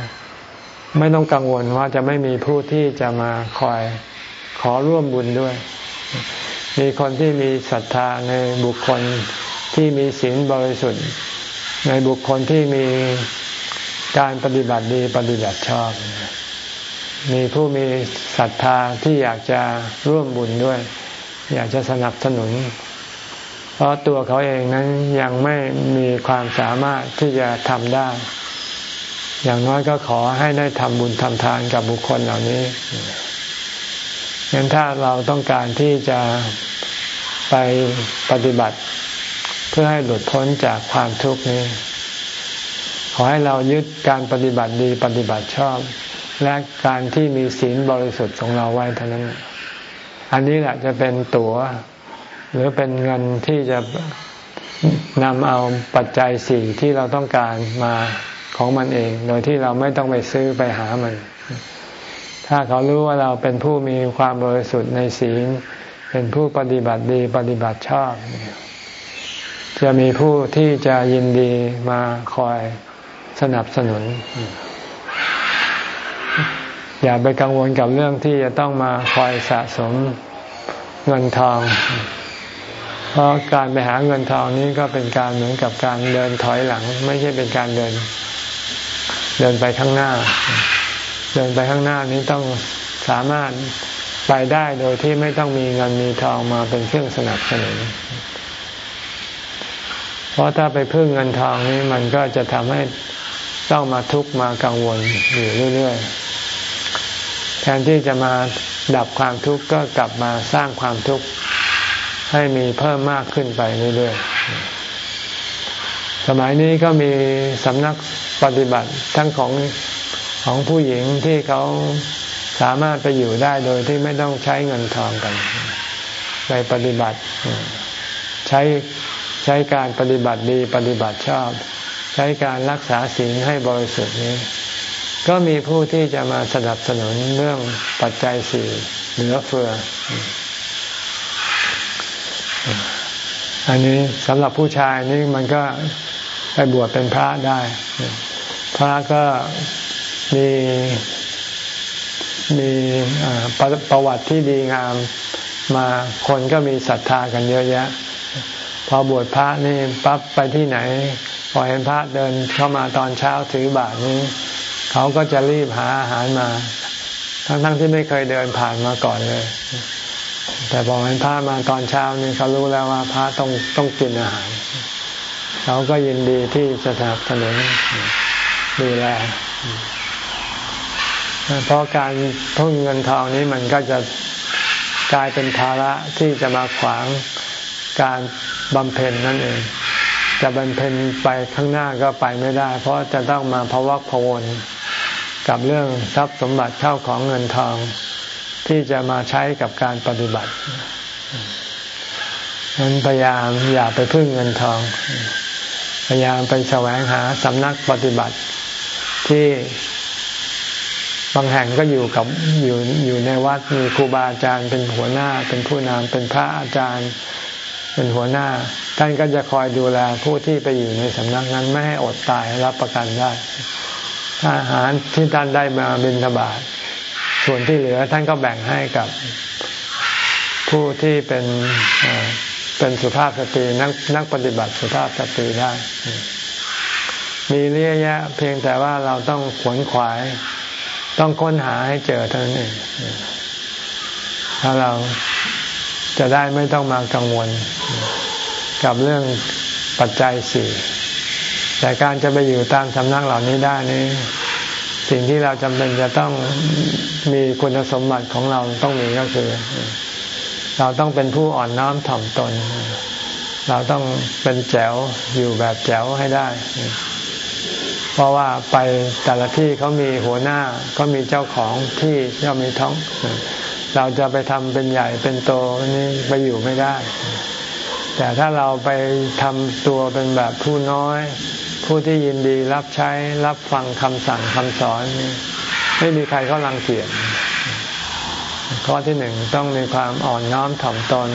ไม่ต้องกังวลว่าจะไม่มีผู้ที่จะมาคอยขอร่วมบุญด้วย มีคนที่มีศรัทธาในบุคคลที่มีศีลบริสุทธิ์ ในบุคคลที่มีการปฏิบัติดีปฏิบัติชอบ มีผู้มีศรัทธาที่อยากจะร่วมบุญด้วย อยากจะสนับสนุน เพราะตัวเขาเองนั้นยังไม่มีความสามารถที่จะทำได้ อย่างน้อยก็ขอให้ได้ทำบุญทำทานกับบุคคลเหล่านี้งั้นถ้าเราต้องการที่จะไปปฏิบัติ เพื่อให้หลุดพ้นจากความทุกข์นี้ ขอให้เรายึดการปฏิบัติดีปฏิบัติชอบ และการที่มีศีลบริสุทธิ์ของเราไว้เท่านั้น อันนี้แหละจะเป็นตัว๋ว หรือเป็นเงินที่จะนำเอาปัจจัยสี่ที่เราต้องการมา ของมันเอง โดยที่เราไม่ต้องไปซื้อไปหามัน ถ้าเขารู้ว่าเราเป็นผู้มีความบริสุทธิ์ในศีลเป็นผู้ปฏิบัติดีปฏิบัติชอบ จะมีผู้ที่จะยินดีมาคอยสนับสนุน อย่าไปกังวลกับเรื่องที่จะต้องมาคอยสะสมเงินทอง เพราะการไปหาเงินทองนี้ก็เป็นการเหมือนกับการเดินถอยหลัง ไม่ใช่เป็นการเดิน เดินไปข้างหน้า เดินไปข้างหน้านี้ต้องสามารถไปได้โดยที่ไม่ต้องมีเงินมีทองมาเป็นเครื่องสนับสนุน เพราะถ้าไปพึ่งเงินทองนี้มันก็จะทำให้ต้องมาทุกข์มากังวลอยู่เรื่อยๆ แทนที่จะมาดับความทุกข์ก็กลับมาสร้างความทุกข์ให้มีเพิ่มมากขึ้นไปเรื่อยๆ สมัยนี้ก็มีสำนัก ปฏิบัติทั้งของของผู้หญิงที่เขาสามารถไปอยู่ได้โดยที่ไม่ต้องใช้เงินทองกัน ไปปฏิบัติ ใช้ใช้การปฏิบัติดีปฏิบัติชอบ ใช้การรักษาศีลให้บริสุทธิ์นี้ ก็มีผู้ที่จะมาสนับสนุนเรื่องปัจจัยสี่เหลือเฟือ อันนี้สำหรับผู้ชายนี่มันก็ไปบวชเป็นพระได้ พระก็มีมีประประวัติที่ดีงามมาคนก็มีศรัทธากันเยอะแยะ พอบวชพระนี่ปั๊บไปที่ไหน พอเห็นพระเดินเข้ามาตอนเช้าถือบาตรนี้ เขาก็จะรีบหาอาหารมา ทั้งๆทที่ไม่เคยเดินผ่านมาก่อนเลย แต่พอเห็นพระมาตอนเช้านี่เขารู้แล้วว่าพระต้องต้องกินอาหาร เขาก็ยินดีที่จะสนับสนุน ดูแล เพราะการทุ่งเงินทองนี้มันก็จะกลายเป็นภาระที่จะมาขวางการบำเพ็ญนั่นเอง จะบำเพ็ญไปข้างหน้าก็ไปไม่ได้ เพราะจะต้องมาพวักพวนกับเรื่องทรัพย์สมบัติเข้าของเงินทอง ที่จะมาใช้กับการปฏิบัตินั้นพยายามอย่าไปพึ่งเงินทอง พยายามไปแสวงหาสำนักปฏิบัติ ที่บางแห่งก็อยู่กับอยู่อยู่ในวัดมีครูบาอาจารย์เป็นหัวหน้า เป็นผู้นำเป็นพระอาจารย์ เป็นหัวหน้า ท่านก็จะคอยดูแลผู้ที่ไปอยู่ในสำนักนั้นไม่ให้อดตายรับประกันได้อาหารที่ท่านได้มาบิณฑบาตส่วนที่เหลือท่านก็แบ่งให้กับผู้ที่เป็นเป็นสุภาพสตรีนักนักปฏิบัติสุภาพสตรีได้ มีเรียยะ เพียงแต่ว่าเราต้องขวนขวาย ต้องค้นหาให้เจอเท่านั้นเองถ้าเราจะได้ไม่ต้องมากังวล กับเรื่องปัจจัยสี่แต่การจะไปอยู่ตามสำนักเหล่านี้ได้นี้ สิ่งที่เราจำเป็นจะต้องมีคุณสมบัติของเราต้องมีก็คือ เราต้องเป็นผู้อ่อนน้อมถ่อมตน เราต้องเป็นแจ๋วอยู่แบบแจ๋วให้ได้ เพราะว่าไปแต่ละที่เขามีหัวหน้าก็มีเจ้าของที่เขามีท้อง เราจะไปทำเป็นใหญ่เป็นโตนี่ไปอยู่ไม่ได้ แต่ถ้าเราไปทำตัวเป็นแบบผู้น้อย ผู้ที่ยินดีรับใช้รับฟังคำสั่งคำสอนไม่มีใครเขารังเกียจข้อที่หนึ่งต้องมีความอ่อนน้อมถ่อมตน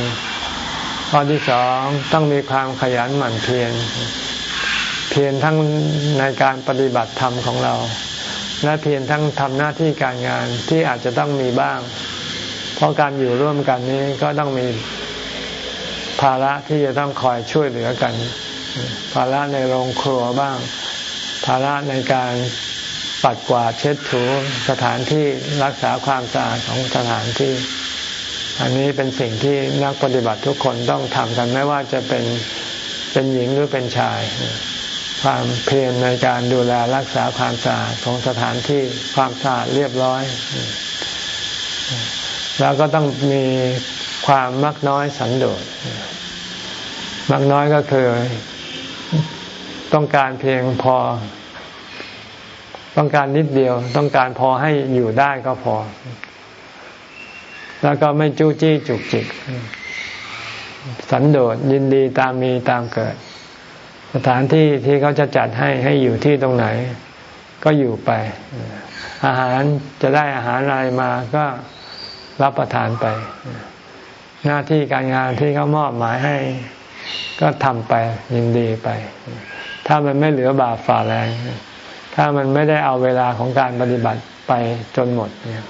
ข้อที่สองต้องมีความขยันหมั่นเพียร พียรทั้งในการปฏิบัติธรรมของเรา และเพียรทั้งทำหน้าที่การงานที่อาจจะต้องมีบ้าง เพราะการอยู่ร่วมกันนี้ก็ต้องมีภาระที่จะต้องคอยช่วยเหลือกัน ภาระในโรงครัวบ้าง ภาระในการปัดกวาดเช็ดถูสถานที่รักษาความสะอาดของสถานที่ อันนี้เป็นสิ่งที่นักปฏิบัติทุกคนต้องทำกันไม่ว่าจะเป็นเป็นหญิงหรือเป็นชาย ความเพียรในการดูแลรักษาความสะอาดของสถานที่ความสะอาดเรียบร้อย แล้วก็ต้องมีความมักน้อยสันโดษมักน้อยก็คือต้องการเพียงพอ ต้องการนิดเดียว ต้องการพอให้อยู่ได้ก็พอ แล้วก็ไม่จู้จี้จุกจิก สันโดษยินดีตามมีตามเกิด สถานที่ที่เขาจะจัดให้ให้อยู่ที่ตรงไหน ก็อยู่ไป อาหารจะได้อาหารอะไรมาก็รับประทานไป หน้าที่การงานที่เขามอบหมายให้ ก็ทำไปยินดีไป ถ้ามันไม่เหลือบาปฝ่าแรงถ้ามันไม่ได้เอาเวลาของการปฏิบัติไปจนหมดเนี่ย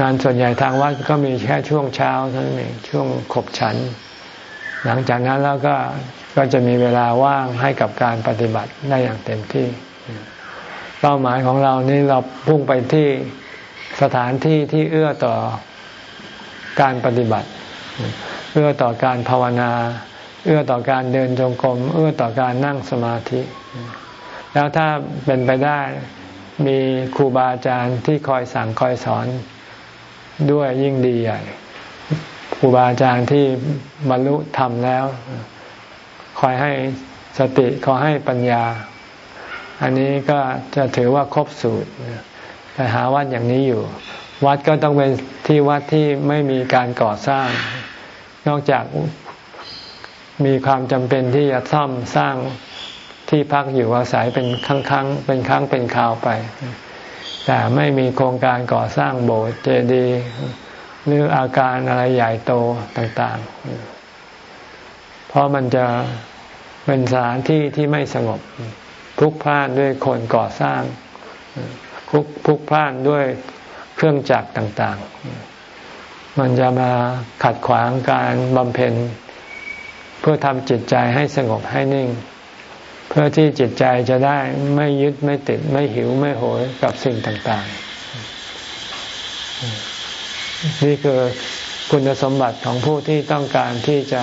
งานส่วนใหญ่ทางวัดก็มีแค่ช่วงเช้าเท่านั้นเองช่วงขบฉัน หลังจากนั้นแล้วก็ ก็จะมีเวลาว่างให้กับการปฏิบัติได้อย่างเต็มที่ เป้าหมายของเรานี่เราพุ่งไปที่สถานที่ที่เอื้อต่อการปฏิบัติ เอื้อต่อการภาวนา เอื้อต่อการเดินจงกรม เอื้อต่อการนั่งสมาธิ แล้วถ้าเป็นไปได้มีครูบาอาจารย์ที่คอยสั่งคอยสอนด้วยยิ่งดีใหญ่ครูบาอาจารย์ที่บรรลุธรรมแล้ว คอยให้สติคอยให้ปัญญา อันนี้ก็จะถือว่าครบสูตรไปหาวัดอย่างนี้อยู่ วัดก็ต้องเป็นที่วัดที่ไม่มีการก่อสร้าง นอกจากมีความจำเป็นที่จะซ่อมสร้างที่พักอยู่อาศัยเป็นครั้งครั้งเป็นครั้งเป็นคราวไป แต่ไม่มีโครงการก่อสร้างโบสถ์เจดีย์หรืออาการอะไรใหญ่โตต่างๆ เพราะมันจะ เป็นสถานที่ที่ไม่สงบพลุกพล่านด้วยคนก่อสร้างพลุกพลุกพล่านด้วยเครื่องจักรต่าง ๆ มันจะมาขัดขวางการบำเพ็ญ เพื่อทำจิตใจให้สงบให้นิ่ง เพื่อที่จิตใจจะได้ไม่ยึดไม่ติด ไม่หิวไม่โหยกับสิ่งต่าง ๆ นี่คือคุณสมบัติของผู้ที่ต้องการที่จะ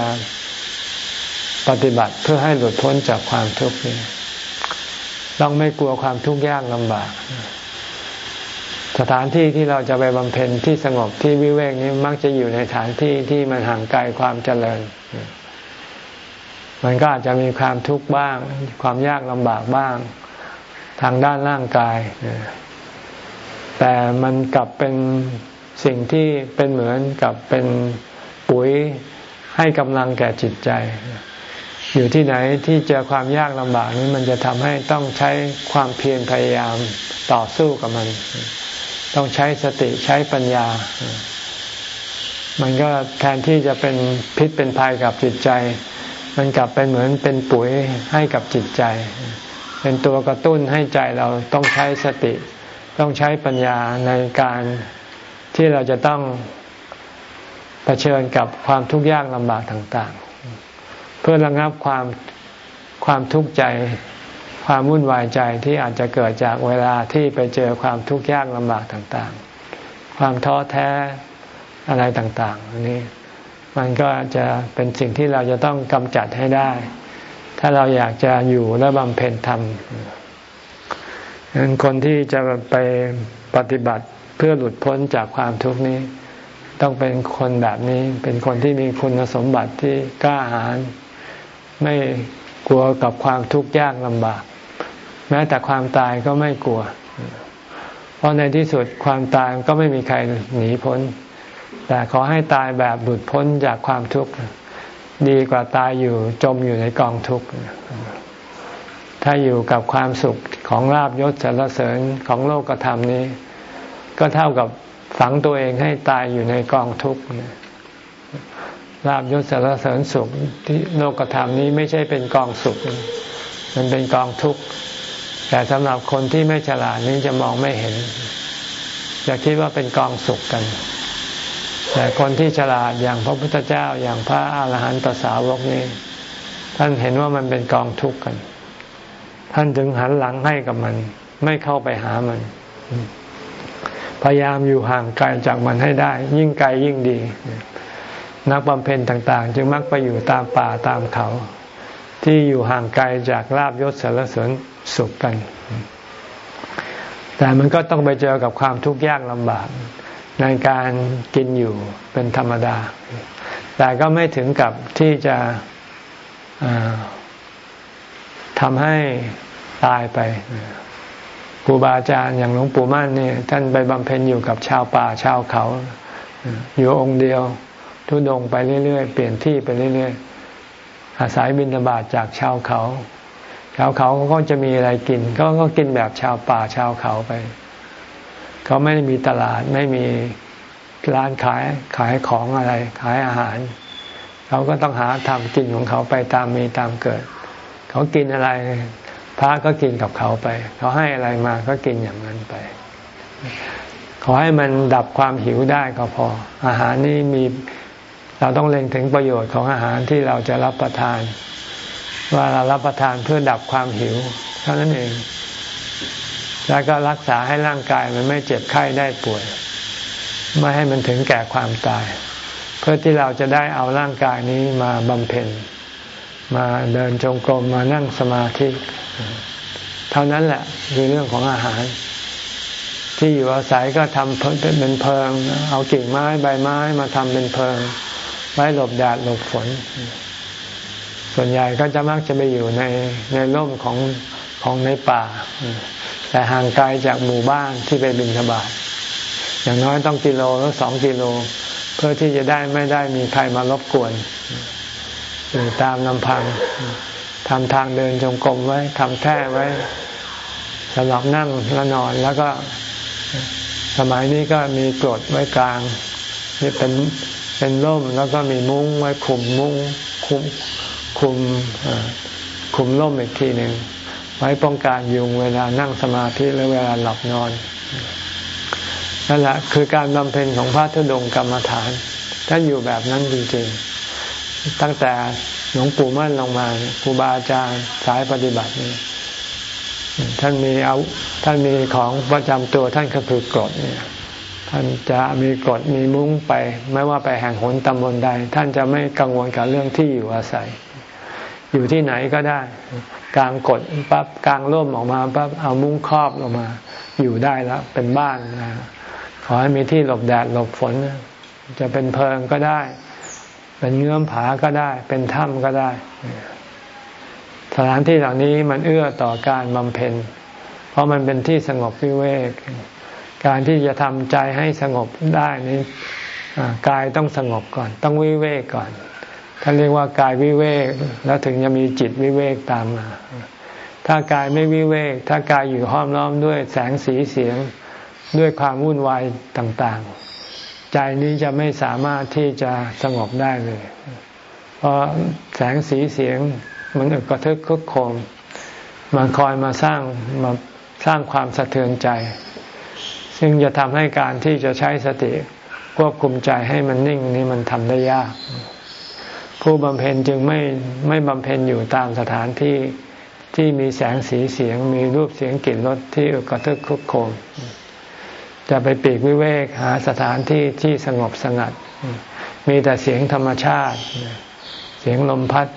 ปฏิบัติเพื่อให้หลุดพ้นจากความทุกข์นี้ต้องไม่กลัวความทุกข์ยากลำบาก สถานที่ที่เราจะไปบำเพ็ญที่สงบที่วิเวกนี้มักจะอยู่ในสถานที่ที่มันห่างไกลความเจริญ มันก็อาจจะมีความทุกข์บ้าง ความยากลำบากบ้าง ทางด้านร่างกาย แต่มันกลับเป็นสิ่งที่เป็นเหมือนกับเป็นปุ๋ยให้กำลังแก่จิตใจ อยู่ที่ไหนที่เจอความยากลำบากนี้มันจะทำให้ต้องใช้ความเพียรพยายามต่อสู้กับมัน ต้องใช้สติใช้ปัญญา มันก็แทนที่จะเป็นพิษเป็นภัยกับจิตใจ มันกลับเป็นเหมือนเป็นปุ๋ยให้กับจิตใจ เป็นตัวกระตุ้นให้ใจเราต้องใช้สติ ต้องใช้ปัญญาในการที่เราจะต้องเผชิญกับความทุกข์ยากลำบากต่างๆ พื่อระงับความความทุกข์ใจ ความวุ่นวายใจที่อาจจะเกิดจากเวลาที่ไปเจอความทุกข์ยากลำบากต่างๆ ความท้อแท้อะไรต่างๆนี้มันก็จะเป็นสิ่งที่เราจะต้องกำจัดให้ได้ ถ้าเราอยากจะอยู่และบำเพ็ญธรรมคนที่จะไปปฏิบัติเพื่อหลุดพ้นจากความทุกข์นี้ ต้องเป็นคนแบบนี้เป็นคนที่มีคุณสมบัติที่กล้าหาญ ไม่กลัวกับความทุกข์ยากลำบาก แม้แต่ความตายก็ไม่กลัว เพราะในที่สุดความตายก็ไม่มีใครหนีพ้น แต่ขอให้ตายแบบหลุดพ้นจากความทุกข์ดีกว่าตายอยู่จมอยู่ในกองทุกข์ถ้าอยู่กับความสุขของลาบยศสรรเสริญของโลกธรรมนี้ ก็เท่ากับฝังตัวเองให้ตายอยู่ในกองทุกข์ ลาบยศสรรเสริญสุขที่โลกธรรมนี้ไม่ใช่เป็นกองสุข มันเป็นกองทุกข์ แต่สำหรับคนที่ไม่ฉลาดนี้จะมองไม่เห็นจะคิดว่าเป็นกองสุขกัน แต่คนที่ฉลาดอย่างพระพุทธเจ้าอย่างพระอาหารหันตสาวกนี้ ท่านเห็นว่ามันเป็นกองทุกข์กัน ท่านถึงหันหลังให้กับมัน ไม่เข้าไปหามัน พยายามอยู่ห่างไกลจากมันให้ได้ ยิ่งไกลยิ่งดี นักบำเพ็ญต่างๆ จึงมักไปอยู่ตามป่าตามเขา ที่อยู่ห่างไกลจากลาบยศสารเสริญสุขกัน แต่มันก็ต้องไปเจอกับความทุกข์ยากลำบากในการกินอยู่เป็นธรรมดา แต่ก็ไม่ถึงกับที่จะทำให้ตายไปครูบาอาจารย์อย่างหลวงปู่มั่นเนี่ยท่านไปบำเพ็ญอยู่กับชาวป่าชาวเขา อยู่องค์เดียว ทุดงไปเรื่อยๆ เปลี่ยนที่ไปเรื่อยๆ อาศัยบิณฑบาตจากชาวเขา ชาวเขาเขาก็จะมีอะไรกิน ก็ก็กินแบบชาวป่าชาวเขาไป เขาไม่ได้มีตลาดไม่มีร้านขายขายของอะไร ขายอาหาร เขาก็ต้องหาทำกินของเขาไปตามมีตามเกิด เขากินอะไร พระก็กินกับเขาไป เขาให้อะไรมาก็กินอย่างนั้นไปขอให้มันดับความหิวได้ก็พอ อาหารนี้มี เราต้องเล็งถึงประโยชน์ของอาหารที่เราจะรับประทาน ว่าเรารับประทานเพื่อดับความหิว เท่านั้นเอง แล้วก็รักษาให้ร่างกายมันไม่เจ็บไข้ได้ป่วย ไม่ให้มันถึงแก่ความตาย เพื่อที่เราจะได้เอาร่างกายนี้มาบำเพ็ญมาเดินจงกรมมานั่งสมาธิ เท่านั้นแหละคือเรื่องของอาหาร ที่อยู่อาศัยก็ทำเป็นเพลิง เอากิ่งไม้ใบไม้มาทำเป็นเพลิง ไว้หลบแดดหลบฝน ส่วนใหญ่ก็จะมักจะไปอยู่ในในร่มของของในป่า แต่ห่างไกลจากหมู่บ้านที่ไปบินทบาทอย่างน้อยต้องกิโลหรือสองกิโล เพื่อที่จะได้ไม่ได้มีใครมารบกวนอยู่ตามลำพังทำทางเดินจงกรมไว้ทำแท่ไว้สำหรับนั่งแล้วนอนแล้วก็สมัยนี้ก็มีกรดไว้กลางนี่เป็น เป็นร่มแล้วก็มีมุ้งไว้คุมมุ้งคุมคุมคุมร่มอีกทีหนึ่งไว้ป้องกันยุงเวลานั่งสมาธิหรือเวลาหลับนอนนั่นแหละคือการบำเพ็ญของพระธุดงกรรมฐาน ท่านอยู่แบบนั้นจริงๆ ตั้งแต่หลวงปู่มั่นลงมาครูบาอาจารย์สายปฏิบัตินี่ท่านมีเอาท่านมีของประจำตัวท่านก็คือกรดเนี่ย ท่านจะมีกรดมีมุ้งไป ไม่ว่าไปแห่งหนตำบลใด ท่านจะไม่กังวลกับเรื่องที่อยู่อาศัย อยู่ที่ไหนก็ได้ กลางกดปั๊บกลางร่มออกมาปั๊บเอามุ้งครอบลงมา อยู่ได้แล้วเป็นบ้านนะขอให้มีที่หลบแดดหลบฝน จะเป็นเพิงก็ได้ เป็นเงื้อมผาก็ได้ เป็นถ้ำก็ได้ สถานที่เหล่านี้มันเอื้อต่อการบำเพ็ญ เพราะมันเป็นที่สงบวิเวก การที่จะทำใจให้สงบได้นี้กายต้องสงบก่อน ต้องวิเวกก่อนท่านเรียกว่ากายวิเวก แล้วถึงจะมีจิตวิเวกตามมา ถ้ากายไม่วิเวก ถ้ากายอยู่ห้อมล้อมด้วยแสงสีเสียงด้วยความวุ่นวายต่างๆ ใจนี้จะไม่สามารถที่จะสงบได้เลย เพราะแสงสีเสียงมันกระทึกคึกโคมมันคอยมาสร้างมาสร้างความสะเทือนใจ ซึ่งจะทำให้การที่จะใช้สติควบคุมใจให้มันนิ่งนี่มันทำได้ยาก ผู้บำเพ็ญจึงไม่ไม่บำเพ็ญอยู่ตามสถานที่ที่มีแสงสีเสียงมีรูปเสียงกลิ่นรสที่กระทึกคึกโคมจะไปปีกวิเวกหาสถานที่ที่สงบสงัด มีแต่เสียงธรรมชาติ เสียงลมพัด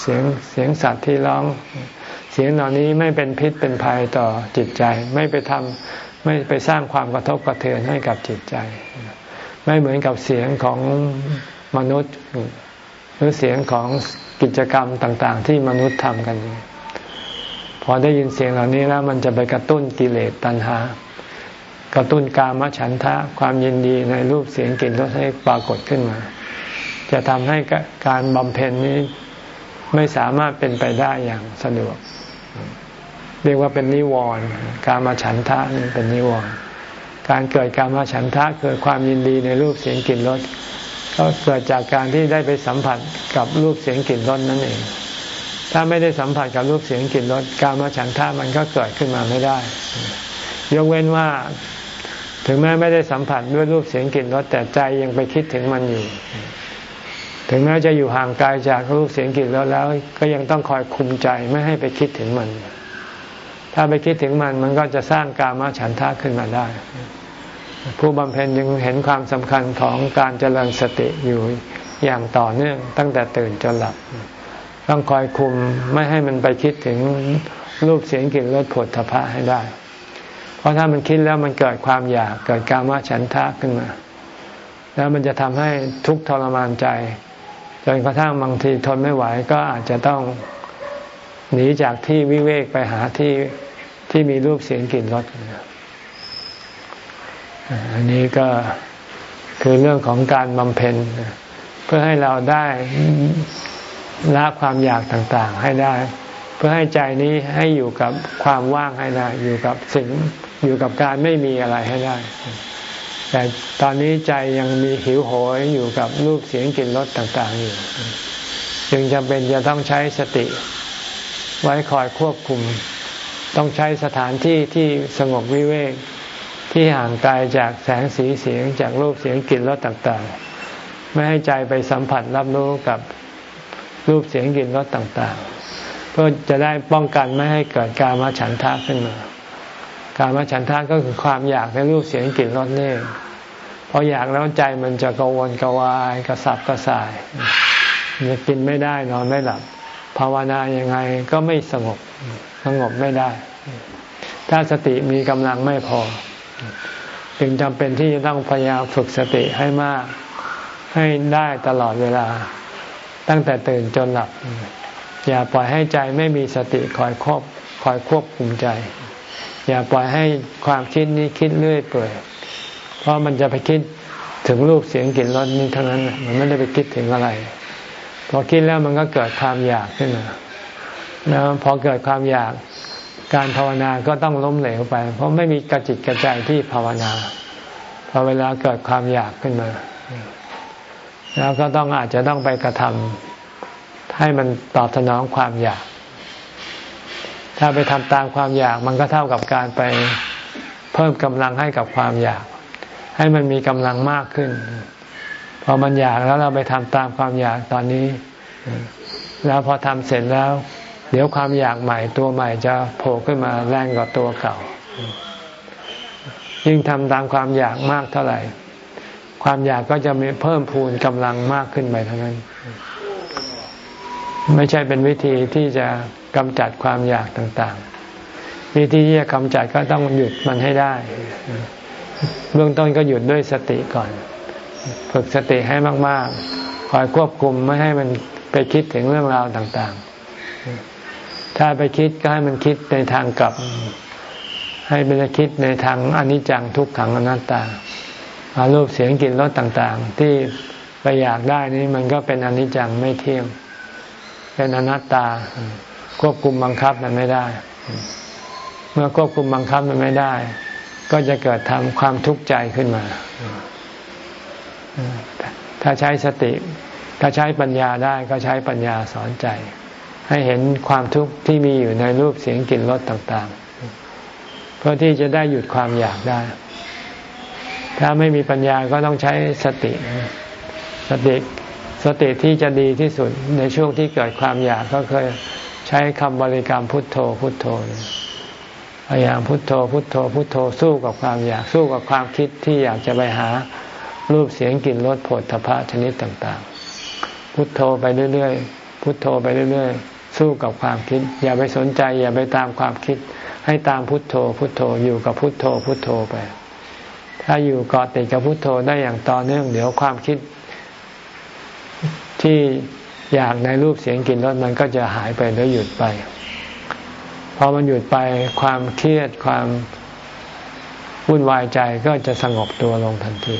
เสียงเสียงสัตว์ที่ร้อง เสียงเหล่านี้ไม่เป็นพิษเป็นภัยต่อจิตใจ ไม่ไปทำ ไม่ไปสร้างความกระทบกระเทือนให้กับจิตใจ ไม่เหมือนกับเสียงของมนุษย์ หรือเสียงของกิจกรรมต่าง ๆ ที่มนุษย์ทำกัน พอได้ยินเสียงเหล่านี้แล้ว มันจะไปกระตุ้นกิเลสตัณหา กระตุ้นกามฉันทะความยินดีในรูปเสียงกลิ่นรสให้ปรากฏขึ้นมา จะทำให้การบำเพ็ญนี้ไม่สามารถเป็นไปได้อย่างสะดวก เรียกว่าเป็นนิวรณ์การมาฉันทะนี่เป็นนิวรณ์การเกิดการมาฉันทะเกิดความยินดีในรูปเสียงกลิ่นรสก็เกิดจากการที่ได้ไปสัมผัสกับรูปเสียงกลิ่นรสนั่นเอง ถ้าไม่ได้สัมผัสกับรูปเสียงกลิ่นรสการมาฉันทะมันก็เกิดขึ้นมาไม่ได้ ยกเว้นว่าถึงแม้ไม่ได้สัมผัสด้วยรูปเสียงกลิ่นรสแต่ใจยังไปคิดถึงมันอยู่ ถึงแม้จะอยู่ห่างไกลจากรูปเสียงกลิ่นรสแล้ว ก็ยังต้องคอยคุมใจไม่ให้ไปคิดถึงมัน ถ้าไปคิดถึงมันมันก็จะสร้างกามฉันทะขึ้นมาได้ ผู้บำเพ็ญยังเห็นความสำคัญของการเจริญสติอยู่อย่างต่อเนื่องตั้งแต่ตื่นจนหลับ ต้องคอยคุมไม่ให้มันไปคิดถึงรูปเสียงกลิ่นรสผลทพะให้ได้ เพราะถ้ามันคิดแล้วมันเกิดความอยากเกิดการว่าฉันทะขึ้นมา แล้วมันจะทำให้ทุกข์ทรมานใจจนกระทั่งบางทีทนไม่ไหวก็อาจจะต้อง หนีจากที่วิเวกไปหาที่ที่มีรูปเสียงกลิ่นรสอันนี้ก็คือเรื่องของการบำเพ็ญเพื่อให้เราได้ละความอยากต่างๆ ให้ได้ เพื่อให้ใจนี้ให้อยู่กับความว่างให้ได้ อยู่กับสิ่งอยู่กับการไม่มีอะไรให้ได้ แต่ตอนนี้ใจยังมีหิวโหยอยู่กับรูปเสียงกลิ่นรสต่างๆอยู่ จึงจำเป็นจะต้องใช้สติ ไว้คอยควบคุม ต้องใช้สถานที่ที่สงบวิเวกที่ห่างไกลจากแสงสีเสียงจากรูปเสียงกลิ่นรสต่างๆ ไม่ให้ใจไปสัมผัสรับรู้กับรูปเสียงกลิ่นรสต่างๆ เพื่อจะได้ป้องกันไม่ให้เกิดการมาฉันทะขึ้นมาการมาฉันทะก็คือความอยากในรูปเสียงกลิ่นรสนี่พออยากแล้วใจมันจะกังวลกวายกระสับกระส่ายจะกินไม่ได้นอนไม่หลับ ภาวนายังไงก็ไม่สงบสงบไม่ได้ ถ้าสติมีกำลังไม่พอ จึงจำเป็นที่จะต้องพยายามฝึกสติให้มากให้ได้ตลอดเวลา ตั้งแต่ตื่นจนหลับ อย่าปล่อยให้ใจไม่มีสติคอยควบคอยควบคุมใจ อย่าปล่อยให้ความคิดนี้คิดเรื่อยเปื่อยเพราะมันจะไปคิดถึงรูปเสียงกลิ่นรสนี้เท่านั้น มันไม่ได้ไปคิดถึงอะไร พอคิดแล้วมันก็เกิดความอยากขึ้นมาแล้วพอเกิดความอยากการภาวนาก็ต้องล้มเหลวไป เพราะไม่มีกระจิตกระใจที่ภาวนาพอเวลาเกิดความอยากขึ้นมา แล้วก็ต้องอาจจะต้องไปกระทำให้มันตอบสนองความอยาก ถ้าไปทำตามความอยากมันก็เท่ากับการไปเพิ่มกำลังให้กับความอยาก ให้มันมีกำลังมากขึ้น พอมันอยากแล้วเราไปทำตามความอยากตอนนี้ แล้วพอทำเสร็จแล้ว เดี๋ยวความอยากใหม่ตัวใหม่จะโผล่ขึ้นมาแรงกว่าตัวเก่า ยิ่งทำตามความอยากมากเท่าไหร่ ความอยากก็จะมีเพิ่มพูนกำลังมากขึ้นไปเท่านั้น ไม่ใช่เป็นวิธีที่จะกำจัดความอยากต่างๆ วิธีที่จะกำจัดก็ต้องหยุดมันให้ได้ เบื้องต้นก็หยุดด้วยสติก่อน ฝึกสติให้มาก ๆ คอยควบคุมไม่ให้มันไปคิดถึงเรื่องราวต่างๆ ถ้าไปคิดก็ให้มันคิดในทางกลับ ให้ไปคิดในทางอนิจจังทุกขังอนัตตาอารูปเสียงกลิ่นรสต่างๆ ที่ไปอยากได้นี้มันก็เป็นอนิจจังไม่เที่ยง เป็นอนัตตา ควบคุมบังคับมันไม่ได้ เมื่อควบคุมบังคับมันไม่ได้ ก็จะเกิดทำความทุกข์ใจขึ้นมา ถ้าใช้สติ ถ้าใช้ปัญญาได้ก็ใช้ปัญญาสอนใจ ให้เห็นความทุกข์ที่มีอยู่ในรูปเสียงกลิ่นรสต่างๆ เพื่อที่จะได้หยุดความอยากได้ ถ้าไม่มีปัญญาก็ต้องใช้สติสติสติที่จะดีที่สุดในช่วงที่เกิดความอยากก็เคยใช้คำบริกรรมพุทโธพุทโธพยายามพุทโธพุทโธพุทโธสู้กับความอยากสู้กับความคิดที่อยากจะไปหา รูปเสียงกลิ่นรสผลทพะชนิดต่างๆ พุทโธไปเรื่อยๆ พุทโธไปเรื่อยๆ สู้กับความคิด อย่าไปสนใจอย่าไปตามความคิด ให้ตามพุทโธ พุทโธอยู่กับพุทโธ พุทโธไป ถ้าอยู่เกาะติดกับพุทโธได้อย่างต่อเนื่องเดี๋ยวความคิด ที่อยากในรูปเสียงกลิ่นรสมันก็จะหายไปแล้วหยุดไปพอมันหยุดไปความเครียดความวุ่นวายใจก็จะสงบตัวลงทันที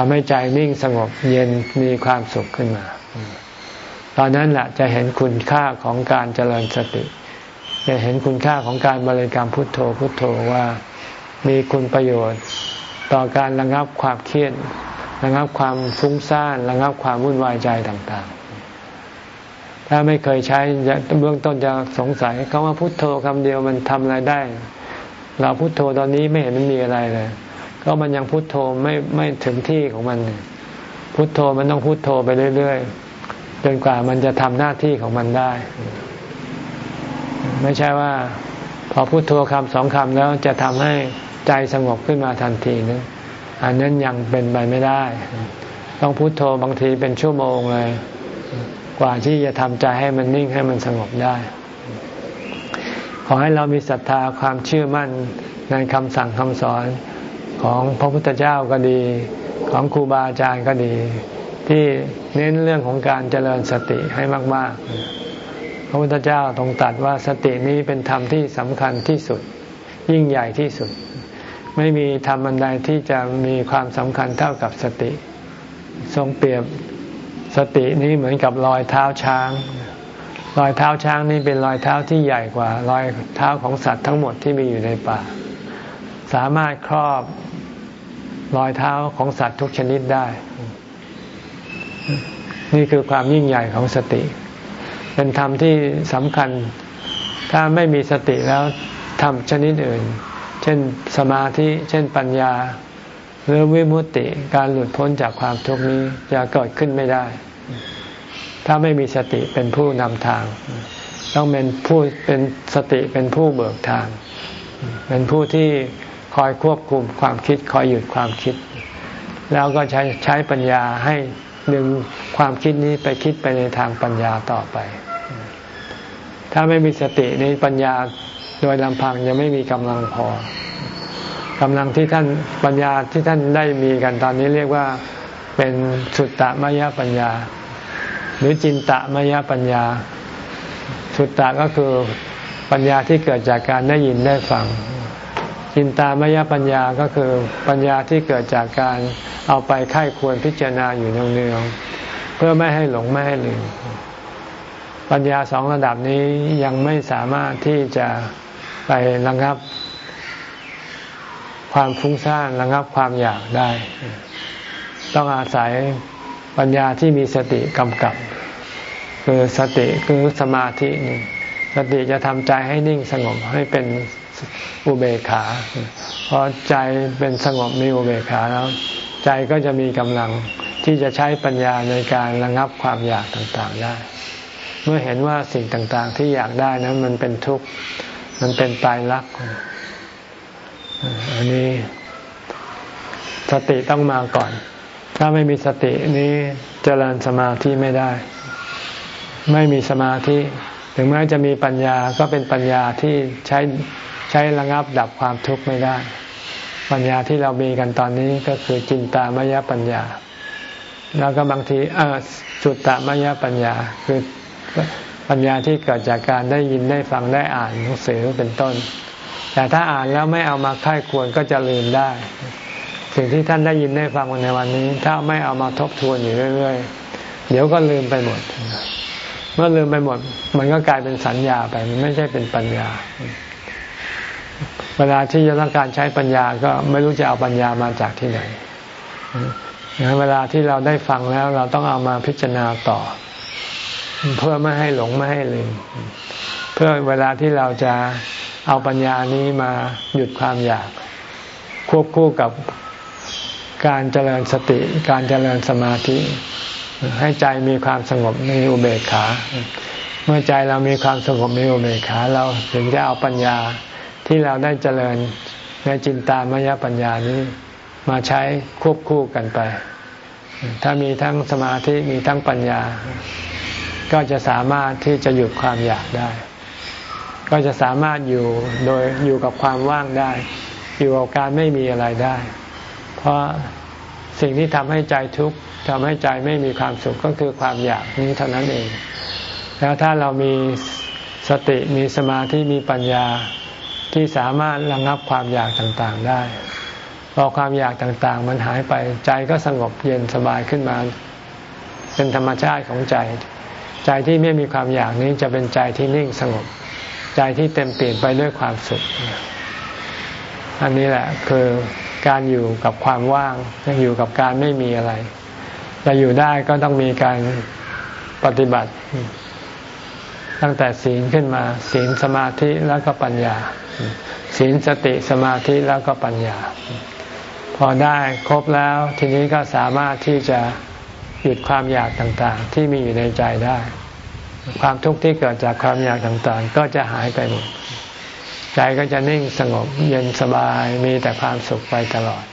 ทำให้ใจนิ่งสงบเย็นมีความสุขขึ้นมา ตอนนั้นแหละจะเห็นคุณค่าของการเจริญสติ จะเห็นคุณค่าของการบริกรรมพุทโธพุทโธว่ามีคุณประโยชน์ ต่อการระงับความเครียดระงับความฟุ้งซ่านระงับความวุ่นวายใจต่างๆ ถ้าไม่เคยใช้เบื้องต้นจะสงสัยคำว่าพุทโธคำเดียวมันทำอะไรได้ เราพุทโธตอนนี้ไม่เห็นมันมีอะไรเลย ก็มันยังพุทโธไม่ไม่ถึงที่ของมัน พุทโธมันต้องพุทโธไปเรื่อยๆจนกว่ามันจะทำหน้าที่ของมันได้ ไม่ใช่ว่า พอพูดทัวคำสองคำแล้วจะทำให้ใจสงบขึ้นมาทันทีนึงอันนั้นยังเป็นไปไม่ได้ ต้องพุโทโธบางทีเป็นชั่วโมงเลย กว่าที่จะทำใจให้มันนิ่งให้มันสงบได้ ขอให้เรามีศรัทธาความเชื่อมั่นในคำสั่งคำสอน ของพระพุทธเจ้าก็ดี ของครูบาอาจารย์ก็ดี ที่เน้นเรื่องของการเจริญสติให้มาก ๆ พระพุทธเจ้าทรงตรัสว่าสตินี้เป็นธรรมที่สำคัญที่สุด ยิ่งใหญ่ที่สุด ไม่มีธรรมอันใดที่จะมีความสำคัญเท่ากับสติ ทรงเปรียบสตินี้เหมือนกับรอยเท้าช้างรอยเท้าช้างนี่เป็นรอยเท้าที่ใหญ่กว่ารอยเท้าของสัตว์ทั้งหมดที่มีอยู่ในป่า สามารถครอบรอยเท้าของสัตว์ทุกชนิดได้ นี่คือความยิ่งใหญ่ของสติ เป็นธรรมที่สำคัญ ถ้าไม่มีสติแล้วทำชนิดอื่น เช่นสมาธิ เช่นปัญญา หรือวิมุตติ การหลุดพ้นจากความทุกข์นี้จะเกิดขึ้นไม่ได้ ถ้าไม่มีสติเป็นผู้นำทาง ต้องเป็นผู้เป็นสติเป็นผู้เบิกทาง เป็นผู้ที่ คอยควบคุมความคิด คอยหยุดความคิด แล้วก็ใช้ใช้ปัญญาให้ดึงความคิดนี้ไปคิดไปในทางปัญญาต่อไป ถ้าไม่มีสตินี้ปัญญาโดยลำพังยังไม่มีกำลังพอกำลังที่ท่านปัญญาที่ท่านได้มีกันตอนนี้เรียกว่าเป็นสุตตมยปัญญา หรือจินตมยปัญญา สุตตะก็คือปัญญาที่เกิดจากการได้ยินได้ฟัง จินตามยปัญญาก็คือปัญญาที่เกิดจากการเอาไปไข้ควรพิจารณาอยู่เนืองๆเพื่อไม่ให้หลงไม่ให้ลืมปัญญาสองระดับนี้ยังไม่สามารถที่จะไประงับ ความฟุ้งซ่านระงับความอยากได้ ต้องอาศัยปัญญาที่มีสติกำกับ คือสติคือสมาธินี่สติจะทำใจให้นิ่งสงบให้เป็น อุเบกขาพอใจเป็นสงบมีอุเบกขาแล้ว ใจก็จะมีกำลังที่จะใช้ปัญญาในการระงับความอยากต่างๆได้ เมื่อเห็นว่าสิ่งต่างๆ ที่อยากได้นั้นมันเป็นทุกข์มันเป็นตายรักอันนี้สติต้องมาก่อน ถ้าไม่มีสตินี้เจริญสมาธิไม่ได้ ไม่มีสมาธิ ถึงแม้จะมีปัญญาก็เป็นปัญญาที่ใช้ ใช้ระงับดับความทุกข์ไม่ได้ ปัญญาที่เรามีกันตอนนี้ก็คือจินตามยปัญญา แล้วก็บางทีสุตตามยปัญญาคือปัญญาที่เกิดจากการได้ยินได้ฟังได้อ่านหนังสือเป็นต้น แต่ถ้าอ่านแล้วไม่เอามาค่ายควรก็จะลืมได้ สิ่งที่ท่านได้ยินได้ฟังในวันนี้ ถ้าไม่เอามาทบทวนอยู่เรื่อย ๆ เดี๋ยวก็ลืมไปหมด เมื่อลืมไปหมด มันก็กลายเป็นสัญญาไป มันไม่ใช่เป็นปัญญา เวลาที่จะต้องการใช้ปัญญาก็ไม่รู้จะเอาปัญญามาจากที่ไหนงั้นเวลาที่เราได้ฟังแล้วเราต้องเอามาพิจารณาต่อ เพื่อไม่ให้หลงไม่ให้ลืม เพื่อเวลาที่เราจะเอาปัญญานี้มาหยุดความอยาก ควบคู่กับการเจริญสติ การเจริญสมาธิ ให้ใจมีความสงบมีอุเบกขา เมื่อใจเรามีความสงบมีอุเบกขา เราถึงจะเอาปัญญา ที่เราได้เจริญในจินตามยปัญญานี้มาใช้ควบคู่กันไป ถ้ามีทั้งสมาธิมีทั้งปัญญา ก็จะสามารถที่จะหยุดความอยากได้ ก็จะสามารถอยู่โดยอยู่กับความว่างได้ อยู่กับการไม่มีอะไรได้ เพราะสิ่งที่ทำให้ใจทุกข์ทำให้ใจไม่มีความสุขก็คือความอยากนี้เท่านั้นเอง แล้วถ้าเรามีสติมีสมาธิมีปัญญา ที่สามารถระงับความอยากต่างๆได้ พอความอยากต่างๆ มันหายไปใจก็สงบเย็นสบายขึ้นมา เป็นธรรมชาติของใจ ใจที่ไม่มีความอยากนี้จะเป็นใจที่นิ่งสงบ ใจที่เต็มเปลี่ยนไปด้วยความสุข อันนี้แหละคือการอยู่กับความว่างอยู่กับการไม่มีอะไรจะอยู่ได้ก็ต้องมีการปฏิบัติ ตั้งแต่ศีลขึ้นมาศีลสมาธิแล้วก็ปัญญา ศีลสติสมาธิแล้วก็ปัญญา พอได้ครบแล้วทีนี้ก็สามารถที่จะหยุดความอยากต่างๆ ที่มีอยู่ในใจได้ ความทุกข์ที่เกิดจากความอยากต่างๆ ก็จะหายไปหมดใจก็จะนิ่งสงบเย็นสบายมีแต่ความสุขไปตลอด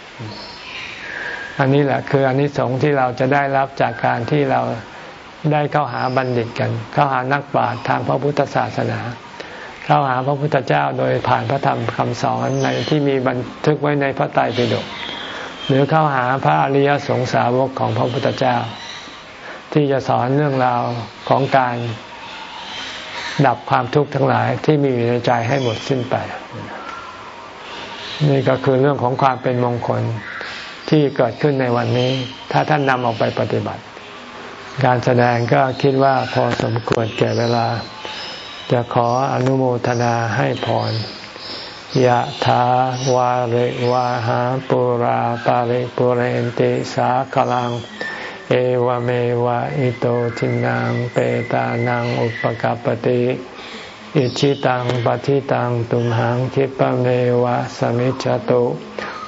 อันนี้แหละคืออันนี้สงที่เราจะได้รับจากการที่เรา ได้เข้าหาบัณฑิตกัน เข้าหานักปราชญ์ทางพระพุทธศาสนา เข้าหาพระพุทธเจ้าโดยผ่านพระธรรมคำสอนในที่มีบันทึกไว้ในพระไตรปิฎกหรือเข้าหาพระอริยสงสาวกของพระพุทธเจ้า ที่จะสอนเรื่องราวของการดับความทุกข์ทั้งหลายที่มีอยู่ในใจให้หมดสิ้นไป นี่ก็คือเรื่องของความเป็นมงคลที่เกิดขึ้นในวันนี้ ถ้าท่านนำออกไปปฏิบัติ การแสดงก็คิดว่าพอสมควรแก่เวลา จะขออนุโมทนาให้พรยะถาวาริวาหาปุราปาริปุเรนติสากลัง เอวเมวะอิโตทินังเปตานังอุปกัปติอิชิตังปฏิตังตุมหังคิปะเมวะสมิจจตุ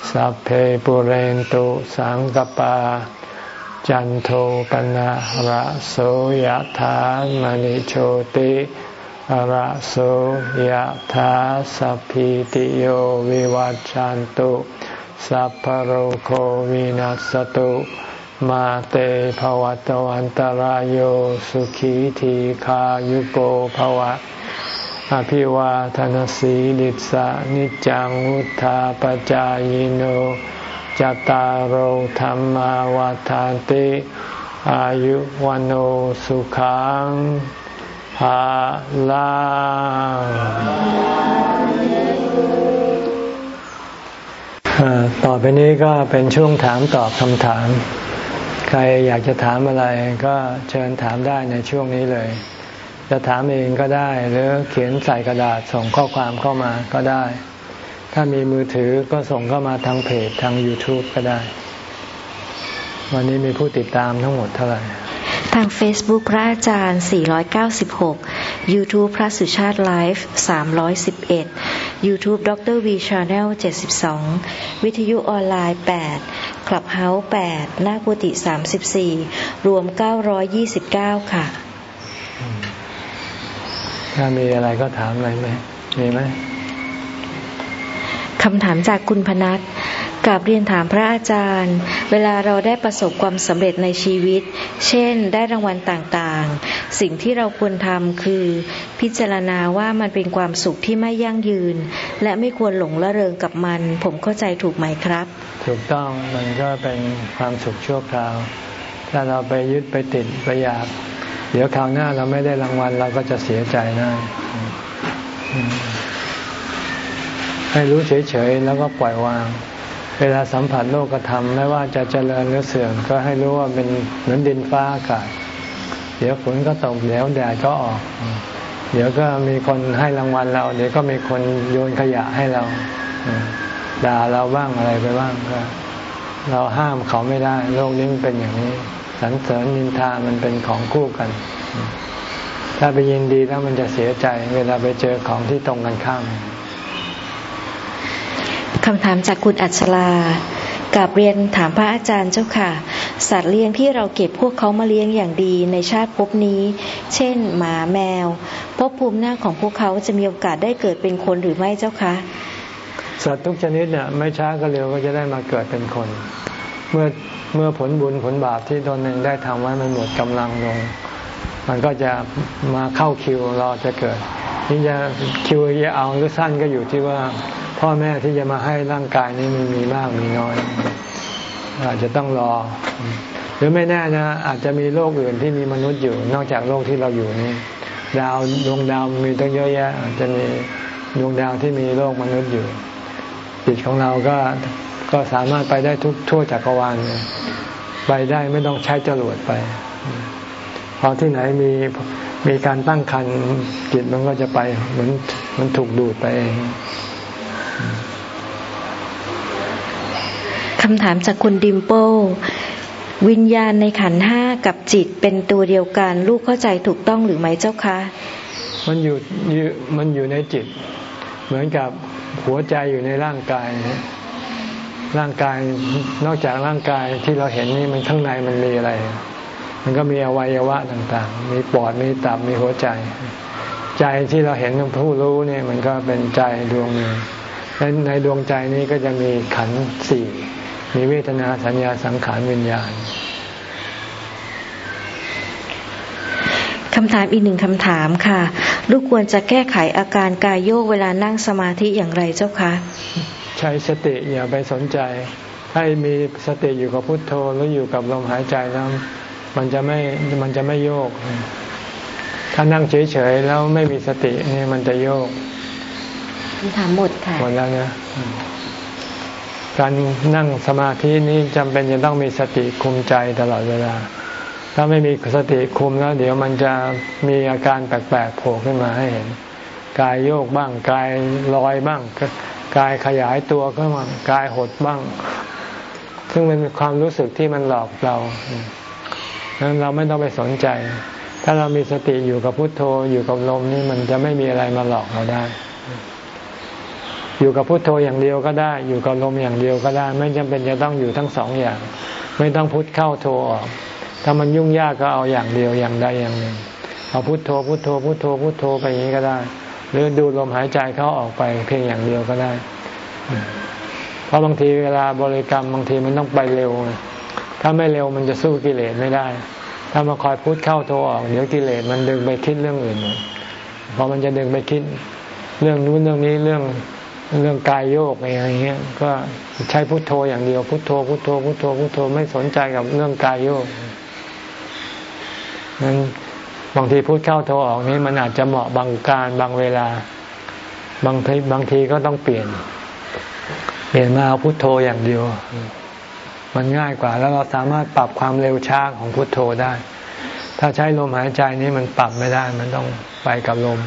สัพเพปุเรนตุสังกปา จันโทปนะระโสยธามณิโชติระโสยธาสัพพิติโยวิวัจจันตุสัพพโรโควินัสตุมาเตภวัตวันตารโยสุขีทีขายุโกภวะ อภิวาทนสีลิสะนิจังวุธาปจายโน จตารโหธรรมวาทานติ อายุวันโอสุขังภาลาต่อไปนี้ก็เป็นช่วงถามตอบคำถาม ใครอยากจะถามอะไรก็เชิญถามได้ในช่วงนี้เลย จะถามเองก็ได้ หรือเขียนใส่กระดาษส่งข้อความเข้ามาก็ได้ ถ้ามีมือถือก็ส่งเข้ามาทางเพจทาง YouTube ก็ได้ วันนี้มีผู้ติดตามทั้งหมดเท่าไหร่ ทาง Facebook พระอาจารย์ 496 YouTube พระสุชาติไลฟ์ 311 YouTube ดร V Channel 72 วิทยุออนไลน์8 Clubhouse 8หน้ากุฏิ34 รวม 929 ค่ะ ถ้ามีอะไรก็ถามอะไรไหมมีไหม คำถามจากคุณพนัทกับเรียนถามพระอาจารย์ เวลาเราได้ประสบความสำเร็จในชีวิต เช่น ได้รางวัลต่างๆ สิ่งที่เราควรทำคือ พิจารณาว่ามันเป็นความสุขที่ไม่ยั่งยืน และไม่ควรหลงละเริงกับมัน ผมเข้าใจถูกไหมครับ ถูกต้องมันก็เป็นความสุขชั่วคราว ถ้าเราไปยึดไปติดไปอยาก เดี๋ยวคราวหน้าเราไม่ได้รางวัลเราก็จะเสียใจได้ ให้รู้เฉยๆ แล้วก็ปล่อยวาง เวลาสัมผัสโลกธรรมไม่ว่าจะเจริญหรือเสื่อมก็ให้รู้ว่าเป็นเหมือนดินฟ้าอากาศ เดี๋ยวฝนก็ตกเดี๋ยวแดดก็ออก เดี๋ยวก็มีคนให้รางวัลเรา เดี๋ยวก็มีคนโยนขยะให้เราด่าเราบ้างอะไรไปบ้างก็เราห้ามเขาไม่ได้ โลกนี้มันเป็นอย่างนี้สรรเสริญนินทามันเป็นของคู่กัน ถ้าไปยินดีแล้วมันจะเสียใจ เวลาไปเจอของที่ตรงกันข้าม คำถามจากคุณอัชลากับเรียนถามพระอาจารย์เจ้าค่ะ สัตว์เลี้ยงที่เราเก็บพวกเขามาเลี้ยงอย่างดีในชาติภพนี้ เช่น หมาแมวภพภูมิหน้าของพวกเขาจะมีโอกาสได้เกิดเป็นคนหรือไม่เจ้าคะสัตว์ทุกชนิดเนี่ยไม่ช้าก็เร็วก็จะได้มาเกิดเป็นคน เมื่อเมื่อผลบุญผลบาปที่ตนหนึ่งได้ทำไว้มันหมดกำลังลง มันก็จะมาเข้าคิวรอจะเกิดนี่จะคิวจะเอาหรือสั้นก็อยู่ที่ว่า พ่อแม่ที่จะมาให้ร่างกายนี้มันมีมากมีน้อย อาจจะต้องรอ หรือไม่แน่นะ อาจจะมีโลกอื่นที่มีมนุษย์อยู่ นอกจากโลกที่เราอยู่นี้ ดาวดวงดาวมีตั้งเยอะแยะ อาจจะมีดวงดาวที่มีโลกมนุษย์อยู่จิตของเราก็ก็สามารถไปได้ทุกทั่วจักรวาลไปได้ไม่ต้องใช้จรวดไปพอที่ไหนมีมีการตั้งคันจิตมันก็จะไปเหมือนมันถูกดูดไปเอง คำถามจากคุณดิมโป้วิญญาณในขันห้ากับจิตเป็นตัวเดียวกัน ลูกเข้าใจถูกต้องหรือไม่เจ้าคะ มันอยู่มันอยู่ในจิต เหมือนกับหัวใจอยู่ในร่างกายร่างกายนอกจากร่างกายที่เราเห็นนี่มันข้างในมันมีอะไร มันก็มีอวัยวะต่างๆ มีปอดมีตับมีหัวใจ ใจที่เราเห็นผู้รู้นี่มันก็เป็นใจดวงหนึ่งและในดวงใจนี้ก็จะมีขันสี่ มีเวทนาสัญญาสังขารวิญญาณคำถามอีกหนึ่งคำถามค่ะ ลูกควรจะแก้ไขอาการกายโยกเวลานั่งสมาธิอย่างไรเจ้าคะ ใช้สติอย่าไปสนใจ ให้มีสติอยู่กับพุทโธแล้วอยู่กับลมหายใจแล้วมันจะไม่มันจะไม่โยก ถ้านั่งเฉยๆแล้วไม่มีสตินี่มันจะโยกคำถามหมดค่ะหมดแล้วนะ การนั่งสมาธินี้จำเป็นจะต้องมีสติคุมใจตลอดเวลา ถ้าไม่มีสติคุมแล้ว เดี๋ยวมันจะมีอาการแปลกๆโผล่ขึ้นมาให้เห็น กายโยกบ้าง กายลอยบ้าง กายขยายตัวขึ้นมากายหดบ้าง ซึ่งเป็นความรู้สึกที่มันหลอกเราดังนั้นเราไม่ต้องไปสนใจ ถ้าเรามีสติอยู่กับพุทโธอยู่กับลมนี่มันจะไม่มีอะไรมาหลอกเราได้ อยู่กับพุทโธอย่างเดียวก็ได้ อยู่กับลมอย่างเดียวก็ได้ ไม่จำเป็นจะต้องอยู่ทั้งสองอย่าง ไม่ต้องพุทเข้าโธออก ถ้ามันยุ่งยากก็เอาอย่างเดียวอย่างใดอย่างหนึ่ง เอาพุทโธพุทโธพุทโธพุทโธไปอย่างนี้ก็ได้ หรือดูลมหายใจเข้าออกไปเพียงอย่างเดียวก็ได้ เพราะบางทีเวลาบริกรรมบางทีมันต้องไปเร็ว ถ้าไม่เร็วมันจะสู้กิเลสไม่ได้ ถ้ามาคอยพุทเข้าโธออกเดี๋ยวกิเลสมันดึงไปคิดเรื่องอื่นพอมันจะดึงไปคิดเรื่องนู้นเรื่องนี้เรื่อง เรื่องกายโยกอะไรอย่างเงี้ย ก็ใช้พุทโธอย่างเดียว พุทโธ พุทโธ พุทโธ พุทโธ ไม่สนใจกับเรื่องกายโยกนั้นบางทีพูดเข้าโทรออกนี้มันอาจจะเหมาะบางการบางเวลา บางทีบางทีก็ต้องเปลี่ยน เปลี่ยนมาเอาพุทโธอย่างเดียว มันง่ายกว่า แล้วเราสามารถปรับความเร็วช้าของพุทโธได้ ถ้าใช้ลมหายใจนี้มันปรับไม่ได้ มันต้องไปกับลม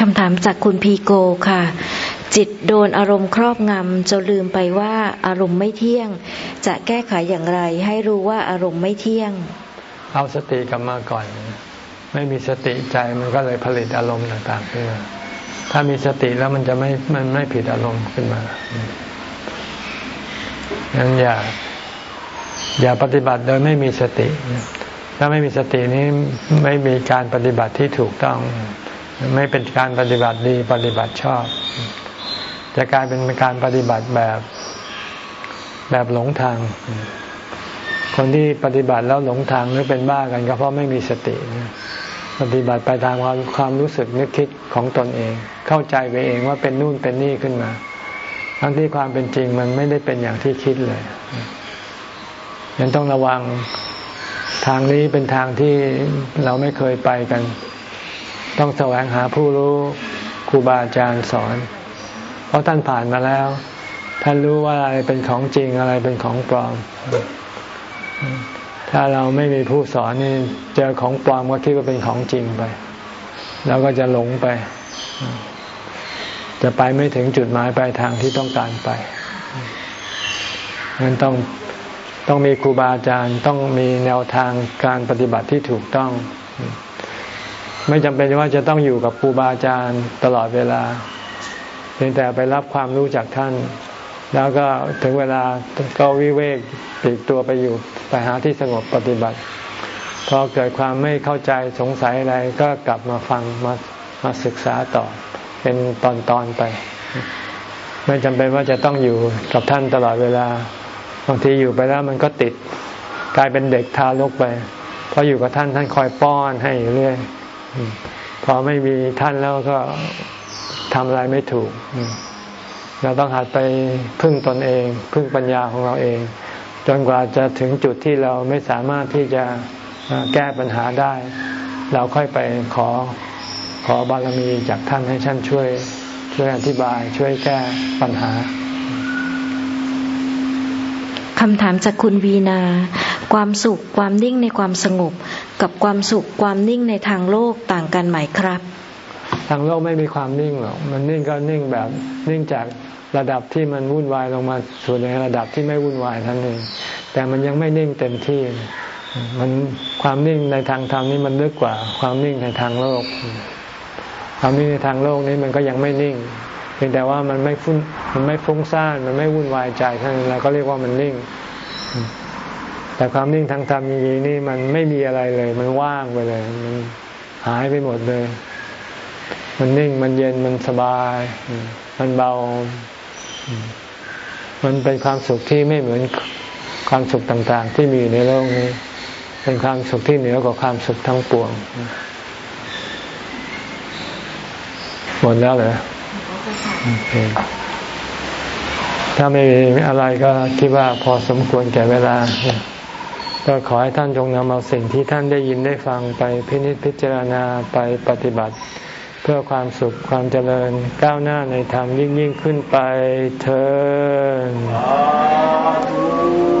คำถามจากคุณพีโกค่ะ จิตโดนอารมณ์ครอบงำจะลืมไปว่าอารมณ์ไม่เที่ยง จะแก้ไขอย่างไร ให้รู้ว่าอารมณ์ไม่เที่ยง เอาสติกลับมาก่อน ไม่มีสติใจมันก็เลยผลิตอารมณ์ต่างๆขึ้นมาถ้ามีสติแล้วมันจะไม่มันไม่ผิดอารมณ์ขึ้นมางั้นอย่า อย่าปฏิบัติโดยไม่มีสติ ถ้าไม่มีสตินี้ไม่มีการปฏิบัติที่ถูกต้อง ไม่เป็นการปฏิบัติดีปฏิบัติชอบ จะกลายเป็นการปฏิบัติแบบแบบหลงทาง คนที่ปฏิบัติแล้วหลงทางหรือเป็นบ้ากันก็เพราะไม่มีสติปฏิบัติไปตามความความรู้สึกนึกคิดของตนเอง เข้าใจไปเองว่าเป็นนู่นเป็นนี่ขึ้นมา ทั้งที่ความเป็นจริงมันไม่ได้เป็นอย่างที่คิดเลยยังต้องระวังทางนี้เป็นทางที่เราไม่เคยไปกัน ต้องแสวงหาผู้รู้ครูบาอาจารย์สอน เพราะท่านผ่านมาแล้ว ท่านรู้ว่าอะไรเป็นของจริงอะไรเป็นของปลอม ถ้าเราไม่มีผู้สอนนี่เจอของปลอมก็คิดว่าเป็นของจริงไปเราก็จะหลงไป จะไปไม่ถึงจุดหมายปลายทางที่ต้องการไปงั้นต้องต้องมีครูบาอาจารย์ต้องมีแนวทางการปฏิบัติที่ถูกต้อง ไม่จำเป็นว่าจะต้องอยู่กับครูบาอาจารย์ตลอดเวลา เพียงแต่ไปรับความรู้จากท่าน แล้วก็ถึงเวลาก็วิเวกปลีกตัวไปอยู่ไปหาที่สงบปฏิบัติ พอเกิดความไม่เข้าใจสงสัยอะไรก็กลับมาฟังมามาศึกษาต่อเป็นตอนตอนไป ไม่จำเป็นว่าจะต้องอยู่กับท่านตลอดเวลาบางทีอยู่ไปแล้วมันก็ติดกลายเป็นเด็กทารกไปพออยู่กับท่านท่านคอยป้อนให้เรื่อย พอไม่มีท่านแล้วก็ทำอะไรไม่ถูก เราต้องหัดไปพึ่งตนเอง พึ่งปัญญาของเราเอง จนกว่าจะถึงจุดที่เราไม่สามารถที่จะแก้ปัญหาได้ เราค่อยไปขอขอบารมีจากท่านให้ท่านช่วย ช่วยอธิบาย ช่วยแก้ปัญหา คำถามจากคุณวีนา ความสุขความนิ่งในความสงบ กับความสุขความนิ่งในทางโลกต่างกันไหมครับ ทางโลกไม่มีความนิ่งหรอกมันนิ่งก็นิ่งแบบนิ่งจากระดับที่มันวุ่นวายลงมาสู่ในระดับที่ไม่วุ่นวายท่านเองแต่มันยังไม่นิ่งเต็มที่ มันความนิ่งในทางธรรมนี่มันลึกกว่า ความนิ่งในทางโลก ความนิ่งในทางโลกนี้มันก็ยังไม่นิ่ง พียงแต่ว่ามันไม่ฟุ้งมันไม่ฟุ้งซ่านมันไม่วุ่นวายใจท่านเราก็เรียกว่ามันนิ่ง แต่ความนิ่งทางธรรมนี้นี่มันไม่มีอะไรเลย มันว่างไปเลย มันหายไปหมดเลย มันนิ่งมันเย็นมันสบาย มันเบา มันเป็นความสุขที่ไม่เหมือนความสุขต่างๆ ที่มีในโลกนี้ เป็นความสุขที่เหนือกว่าความสุขทั้งปวงหมดแล้วเหรอ เอเคถ้าไม่มีอะไรก็คิดว่าพอสมควรแก่เวลา ก็ขอให้ท่านจงนำเอาสิ่งที่ท่านได้ยินได้ฟังไปพินิจพิจารณาไปปฏิบัติ เพื่อความสุขความเจริญก้าวหน้าในธรรมยิ่งยิ่งขึ้นไปเธอ